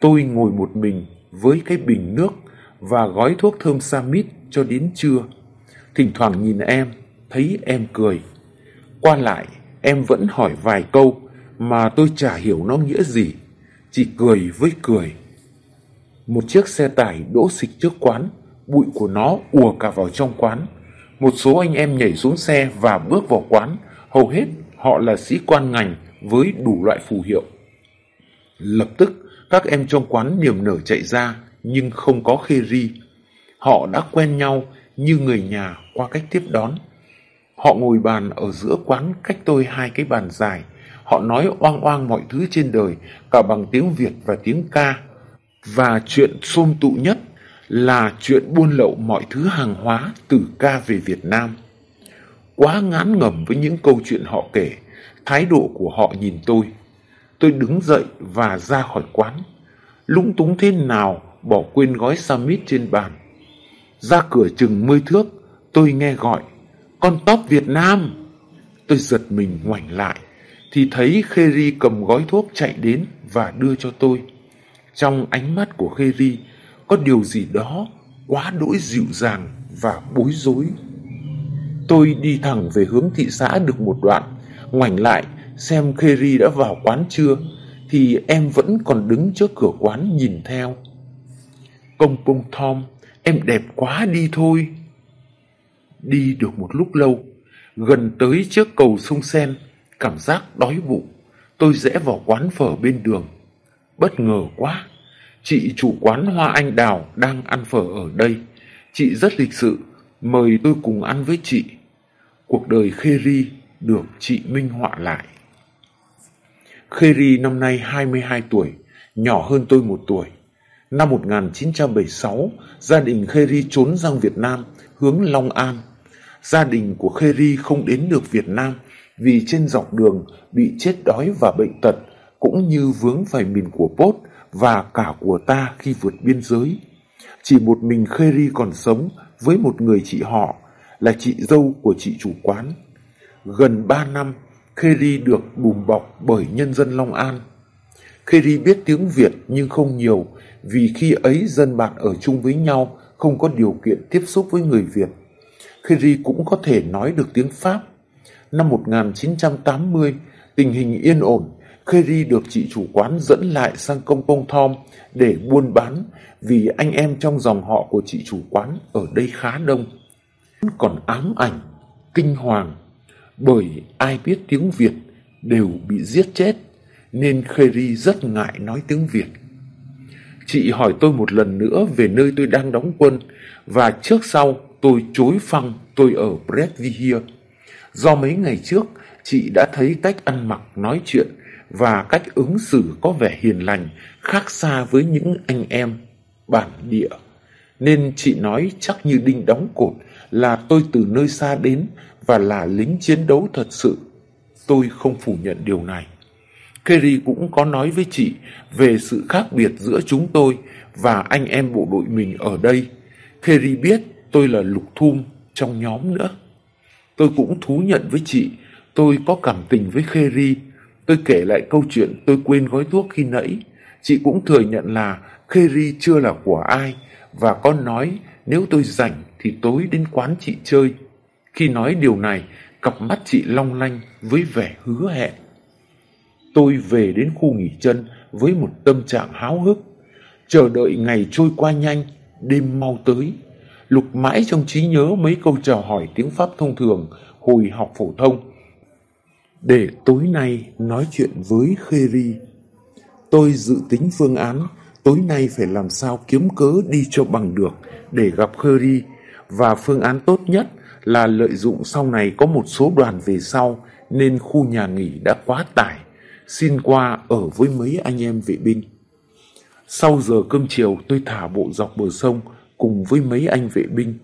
Tôi ngồi một mình với cái bình nước và gói thuốc thơm Samit cho đến trưa. Thỉnh thoảng nhìn em, thấy em cười. Qua lại, em vẫn hỏi vài câu mà tôi chả hiểu nó nghĩa gì, chỉ cười với cười. Một chiếc xe tải đỗ xịch trước quán, bụi của nó ùa cả vào trong quán. Một số anh em nhảy xuống xe và bước vào quán, hầu hết họ là sĩ quan ngành với đủ loại phù hiệu. Lập tức, các em trong quán niềm nở chạy ra, nhưng không có khê ri. Họ đã quen nhau như người nhà qua cách tiếp đón. Họ ngồi bàn ở giữa quán cách tôi hai cái bàn dài. Họ nói oang oang mọi thứ trên đời, cả bằng tiếng Việt và tiếng ca. Và chuyện xôm tụ nhất là chuyện buôn lậu mọi thứ hàng hóa từ ca về Việt Nam. Quá ngán ngẩm với những câu chuyện họ kể, thái độ của họ nhìn tôi. Tôi đứng dậy và ra khỏi quán. Lúng túng thế nào bỏ quên gói summit trên bàn. Ra cửa chừng mươi thước, tôi nghe gọi, con tóc Việt Nam. Tôi giật mình ngoảnh lại, thì thấy Khê cầm gói thuốc chạy đến và đưa cho tôi. Trong ánh mắt của Khê có điều gì đó quá đỗi dịu dàng và bối rối. Tôi đi thẳng về hướng thị xã được một đoạn, ngoảnh lại xem Khê đã vào quán chưa, thì em vẫn còn đứng trước cửa quán nhìn theo. Công công thom, em đẹp quá đi thôi. Đi được một lúc lâu, gần tới trước cầu sông Sen, cảm giác đói bụng. Tôi rẽ vào quán phở bên đường. Bất ngờ quá, chị chủ quán Hoa Anh Đào đang ăn phở ở đây. Chị rất lịch sự, mời tôi cùng ăn với chị. Cuộc đời Khê Ri được chị minh họa lại. Khê Ri năm nay 22 tuổi, nhỏ hơn tôi một tuổi. Năm 1976, gia đình Kheri trốn sang Việt Nam, hướng Long An. Gia đình của Kheri không đến được Việt Nam vì trên dọc đường bị chết đói và bệnh tật, cũng như vướng phải mìn của Pốt và cả của ta khi vượt biên giới. Chỉ một mình Kheri còn sống với một người chị họ, là chị dâu của chị chủ quán. Gần ba năm, Kheri được bùm bọc bởi nhân dân Long An. Kheri biết tiếng Việt nhưng không nhiều vì khi ấy dân bạn ở chung với nhau không có điều kiện tiếp xúc với người Việt. Kheri cũng có thể nói được tiếng Pháp. Năm 1980, tình hình yên ổn, Kerry được chị chủ quán dẫn lại sang công pông thom để buôn bán vì anh em trong dòng họ của chị chủ quán ở đây khá đông. Còn ám ảnh, kinh hoàng, bởi ai biết tiếng Việt đều bị giết chết, nên Kerry rất ngại nói tiếng Việt. Chị hỏi tôi một lần nữa về nơi tôi đang đóng quân và trước sau tôi chối phăng tôi ở Bredvihia. Do mấy ngày trước, chị đã thấy cách ăn mặc, nói chuyện và cách ứng xử có vẻ hiền lành, khác xa với những anh em bản địa. Nên chị nói chắc như đinh đóng cột là tôi từ nơi xa đến và là lính chiến đấu thật sự. Tôi không phủ nhận điều này. Kerry cũng có nói với chị về sự khác biệt giữa chúng tôi và anh em bộ đội mình ở đây. Kerry biết tôi là lục thum trong nhóm nữa. Tôi cũng thú nhận với chị, tôi có cảm tình với Kerry. Tôi kể lại câu chuyện tôi quên gói thuốc khi nãy. Chị cũng thừa nhận là Kerry chưa là của ai và con nói nếu tôi rảnh thì tối đến quán chị chơi. Khi nói điều này, cặp mắt chị long lanh với vẻ hứa hẹn. Tôi về đến khu nghỉ chân với một tâm trạng háo hức, chờ đợi ngày trôi qua nhanh, đêm mau tới. Lục mãi trong trí nhớ mấy câu chào hỏi tiếng Pháp thông thường, hồi học phổ thông. Để tối nay nói chuyện với Kheri. Tôi dự tính phương án tối nay phải làm sao kiếm cớ đi cho bằng được để gặp Kheri và phương án tốt nhất là lợi dụng sau này có một số đoàn về sau nên khu nhà nghỉ đã quá tải, xin qua ở với mấy anh em vệ binh. Sau giờ cơm chiều, tôi thả bộ dọc bờ sông cùng với mấy anh vệ binh.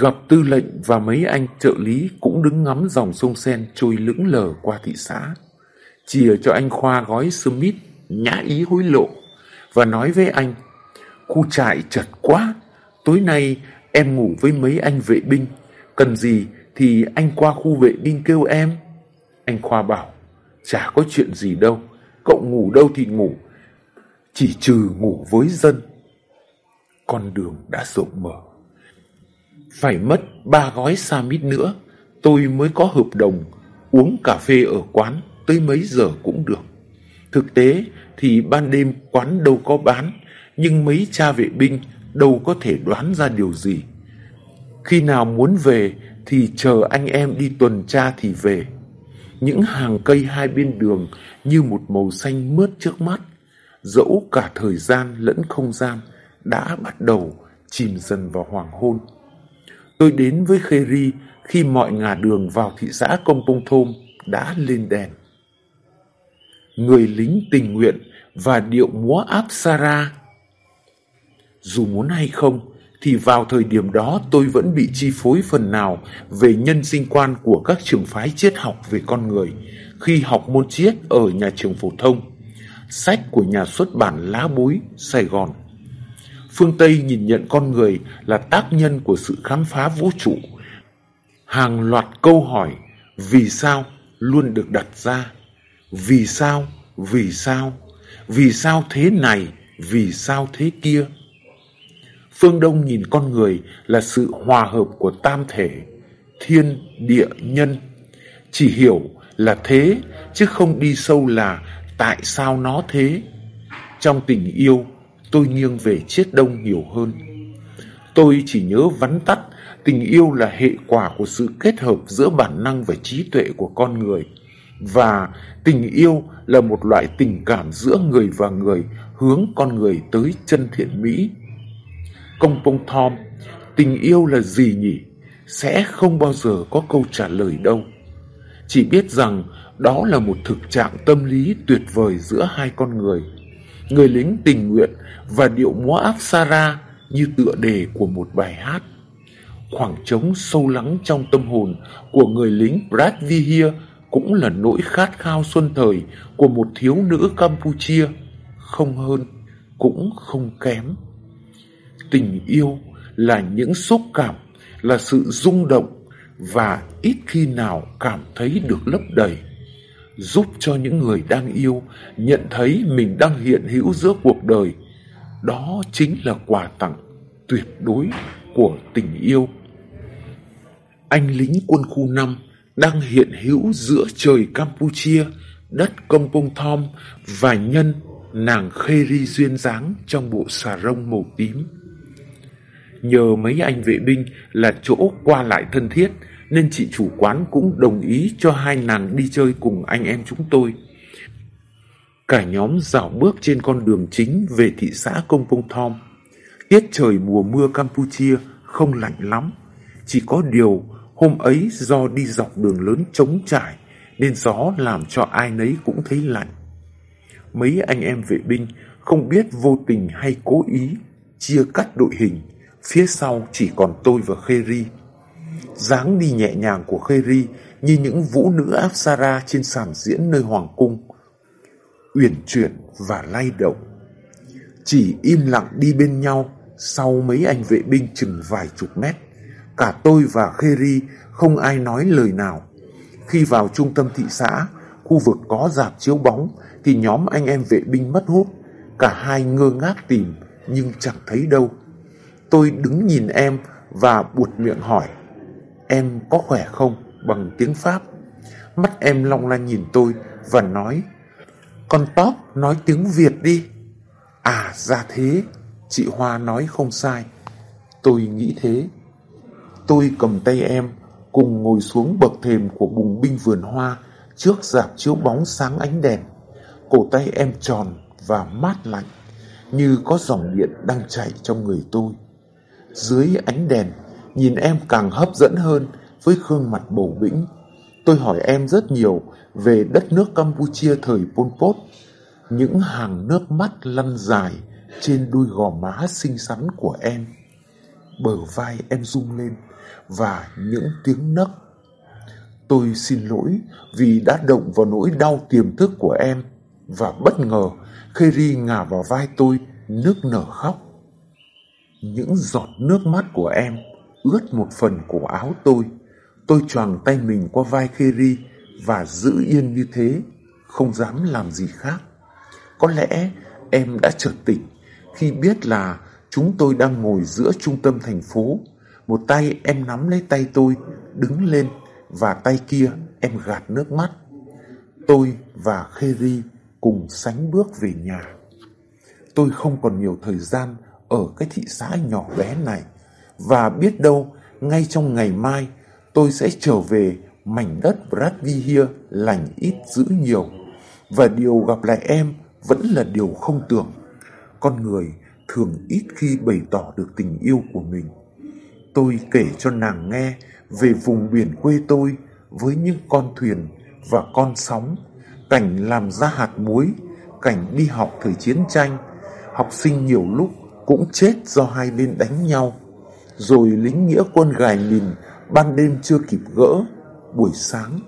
Gặp tư lệnh và mấy anh trợ lý cũng đứng ngắm dòng sông Sen trôi lững lờ qua thị xã. Chìa cho anh Khoa gói Smith nhã ý hối lộ và nói với anh Khu trại chật quá, tối nay em ngủ với mấy anh vệ binh, cần gì thì anh qua khu vệ binh kêu em. Anh Khoa bảo Chả có chuyện gì đâu, cậu ngủ đâu thì ngủ, chỉ trừ ngủ với dân. Con đường đã rộng mở. Phải mất ba gói sa mít nữa, tôi mới có hợp đồng uống cà phê ở quán tới mấy giờ cũng được. Thực tế thì ban đêm quán đâu có bán, nhưng mấy cha vệ binh đâu có thể đoán ra điều gì. Khi nào muốn về thì chờ anh em đi tuần tra thì về. Những hàng cây hai bên đường như một màu xanh mướt trước mắt, dẫu cả thời gian lẫn không gian đã bắt đầu chìm dần vào hoàng hôn. Tôi đến với Kheri khi mọi ngả đường vào thị xã Công Pông Thôm đã lên đèn. Người lính tình nguyện và điệu múa áp Sara. Dù muốn hay không, thì vào thời điểm đó tôi vẫn bị chi phối phần nào về nhân sinh quan của các trường phái triết học về con người khi học môn triết ở nhà trường phổ thông, sách của nhà xuất bản Lá Bối, Sài Gòn. Phương Tây nhìn nhận con người là tác nhân của sự khám phá vũ trụ. Hàng loạt câu hỏi vì sao luôn được đặt ra. Vì sao? Vì sao? Vì sao thế này? Vì sao thế kia? Phương Đông nhìn con người là sự hòa hợp của tam thể, thiên, địa, nhân. Chỉ hiểu là thế, chứ không đi sâu là tại sao nó thế. Trong tình yêu, tôi nghiêng về chiết đông nhiều hơn. Tôi chỉ nhớ vắn tắt tình yêu là hệ quả của sự kết hợp giữa bản năng và trí tuệ của con người. Và tình yêu là một loại tình cảm giữa người và người hướng con người tới chân thiện mỹ Công Pông Thom, tình yêu là gì nhỉ? Sẽ không bao giờ có câu trả lời đâu. Chỉ biết rằng đó là một thực trạng tâm lý tuyệt vời giữa hai con người. Người lính tình nguyện và điệu múa áp Sara như tựa đề của một bài hát. Khoảng trống sâu lắng trong tâm hồn của người lính Brad Vihia cũng là nỗi khát khao xuân thời của một thiếu nữ Campuchia, không hơn, cũng không kém tình yêu là những xúc cảm là sự rung động và ít khi nào cảm thấy được lấp đầy giúp cho những người đang yêu nhận thấy mình đang hiện hữu giữa cuộc đời đó chính là quà tặng tuyệt đối của tình yêu anh lính quân khu 5 đang hiện hữu giữa trời Campuchia, đất Công Pông Thom và nhân nàng Kheri duyên dáng trong bộ xà rông màu tím. Nhờ mấy anh vệ binh là chỗ qua lại thân thiết nên chị chủ quán cũng đồng ý cho hai nàng đi chơi cùng anh em chúng tôi. Cả nhóm dạo bước trên con đường chính về thị xã Công Pông Thom. Tiết trời mùa mưa Campuchia không lạnh lắm. Chỉ có điều hôm ấy do đi dọc đường lớn trống trải nên gió làm cho ai nấy cũng thấy lạnh. Mấy anh em vệ binh không biết vô tình hay cố ý chia cắt đội hình, phía sau chỉ còn tôi và Kheri dáng đi nhẹ nhàng của Kheri như những vũ nữ Apsara trên sàn diễn nơi hoàng cung, uyển chuyển và lay động. Chỉ im lặng đi bên nhau sau mấy anh vệ binh chừng vài chục mét. Cả tôi và Kheri không ai nói lời nào. Khi vào trung tâm thị xã, khu vực có dạp chiếu bóng, thì nhóm anh em vệ binh mất hút. Cả hai ngơ ngác tìm, nhưng chẳng thấy đâu. Tôi đứng nhìn em và buột miệng hỏi, em có khỏe không? bằng tiếng Pháp. Mắt em long lanh nhìn tôi và nói, con Top nói tiếng Việt đi. À ra thế, chị Hoa nói không sai. Tôi nghĩ thế. Tôi cầm tay em, cùng ngồi xuống bậc thềm của bùng binh vườn hoa trước dạp chiếu bóng sáng ánh đèn. Cổ tay em tròn và mát lạnh, như có dòng điện đang chạy trong người tôi. Dưới ánh đèn, nhìn em càng hấp dẫn hơn với gương mặt bầu bĩnh. Tôi hỏi em rất nhiều về đất nước Campuchia thời Pol Pot, những hàng nước mắt lăn dài trên đôi gò má xinh xắn của em. Bờ vai em rung lên và những tiếng nấc. Tôi xin lỗi vì đã động vào nỗi đau tiềm thức của em và bất ngờ Kheri ngả vào vai tôi nước nở khóc. Những giọt nước mắt của em ướt một phần cổ áo tôi. Tôi choàng tay mình qua vai Kerry và giữ yên như thế, không dám làm gì khác. Có lẽ em đã chợt tỉnh khi biết là chúng tôi đang ngồi giữa trung tâm thành phố. Một tay em nắm lấy tay tôi, đứng lên và tay kia em gạt nước mắt. Tôi và Kerry cùng sánh bước về nhà. Tôi không còn nhiều thời gian ở cái thị xã nhỏ bé này và biết đâu ngay trong ngày mai tôi sẽ trở về mảnh đất Bradvihia lành ít dữ nhiều và điều gặp lại em vẫn là điều không tưởng. Con người thường ít khi bày tỏ được tình yêu của mình. Tôi kể cho nàng nghe về vùng biển quê tôi với những con thuyền và con sóng, cảnh làm ra hạt muối, cảnh đi học thời chiến tranh, học sinh nhiều lúc cũng chết do hai bên đánh nhau, rồi lính nghĩa quân gài mìn ban đêm chưa kịp gỡ, buổi sáng.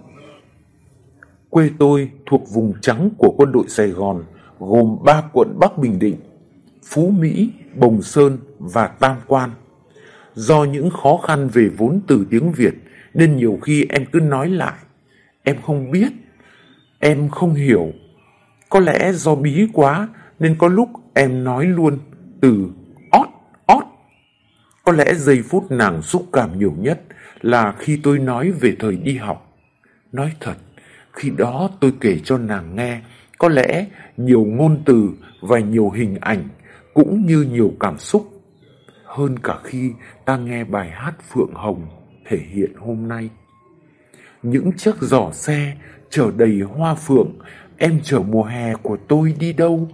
Quê tôi thuộc vùng trắng của quân đội Sài Gòn, gồm ba quận Bắc Bình Định, Phú Mỹ, Bồng Sơn và Tam Quan. Do những khó khăn về vốn từ tiếng Việt nên nhiều khi em cứ nói lại. Em không biết, em không hiểu. Có lẽ do bí quá nên có lúc em nói luôn từ. Có lẽ giây phút nàng xúc cảm nhiều nhất là khi tôi nói về thời đi học. Nói thật, khi đó tôi kể cho nàng nghe, có lẽ nhiều ngôn từ và nhiều hình ảnh cũng như nhiều cảm xúc hơn cả khi ta nghe bài hát Phượng Hồng thể hiện hôm nay. Những chiếc giỏ xe chở đầy hoa phượng, em chở mùa hè của tôi đi đâu?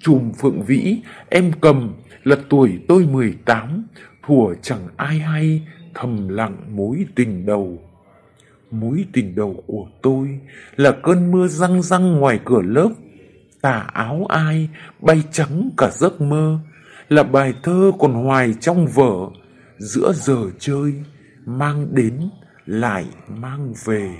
Chùm phượng vĩ em cầm là tuổi tôi 18, thủa chẳng ai hay thầm lặng mối tình đầu. Mối tình đầu của tôi là cơn mưa răng răng ngoài cửa lớp, tà áo ai bay trắng cả giấc mơ, là bài thơ còn hoài trong vở, giữa giờ chơi, mang đến lại mang về.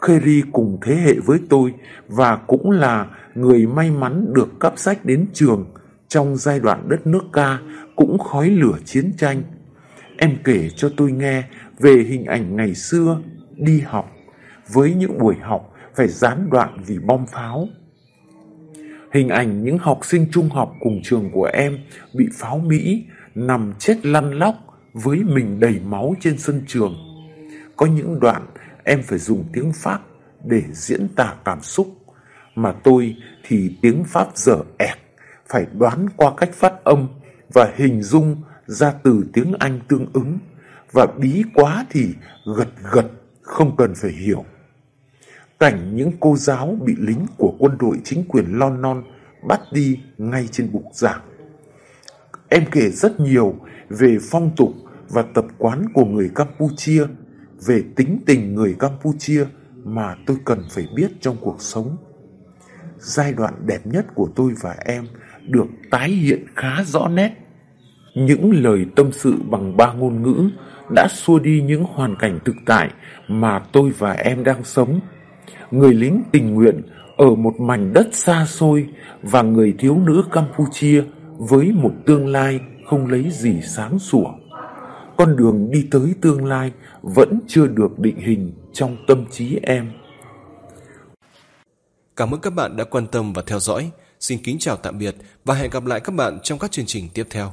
Kheri cùng thế hệ với tôi và cũng là người may mắn được cấp sách đến trường trong giai đoạn đất nước ca cũng khói lửa chiến tranh. Em kể cho tôi nghe về hình ảnh ngày xưa đi học với những buổi học phải gián đoạn vì bom pháo. Hình ảnh những học sinh trung học cùng trường của em bị pháo Mỹ nằm chết lăn lóc với mình đầy máu trên sân trường. Có những đoạn em phải dùng tiếng Pháp để diễn tả cảm xúc, mà tôi thì tiếng Pháp dở ẹt, phải đoán qua cách phát âm và hình dung ra từ tiếng Anh tương ứng, và bí quá thì gật gật không cần phải hiểu. Cảnh những cô giáo bị lính của quân đội chính quyền Lon Non bắt đi ngay trên bục giảng. Em kể rất nhiều về phong tục và tập quán của người Campuchia, về tính tình người Campuchia mà tôi cần phải biết trong cuộc sống. Giai đoạn đẹp nhất của tôi và em được tái hiện khá rõ nét. Những lời tâm sự bằng ba ngôn ngữ đã xua đi những hoàn cảnh thực tại mà tôi và em đang sống. Người lính tình nguyện ở một mảnh đất xa xôi và người thiếu nữ Campuchia với một tương lai không lấy gì sáng sủa. Con đường đi tới tương lai vẫn chưa được định hình trong tâm trí em. Cảm ơn các bạn đã quan tâm và theo dõi. Xin kính chào tạm biệt và hẹn gặp lại các bạn trong các chương trình tiếp theo.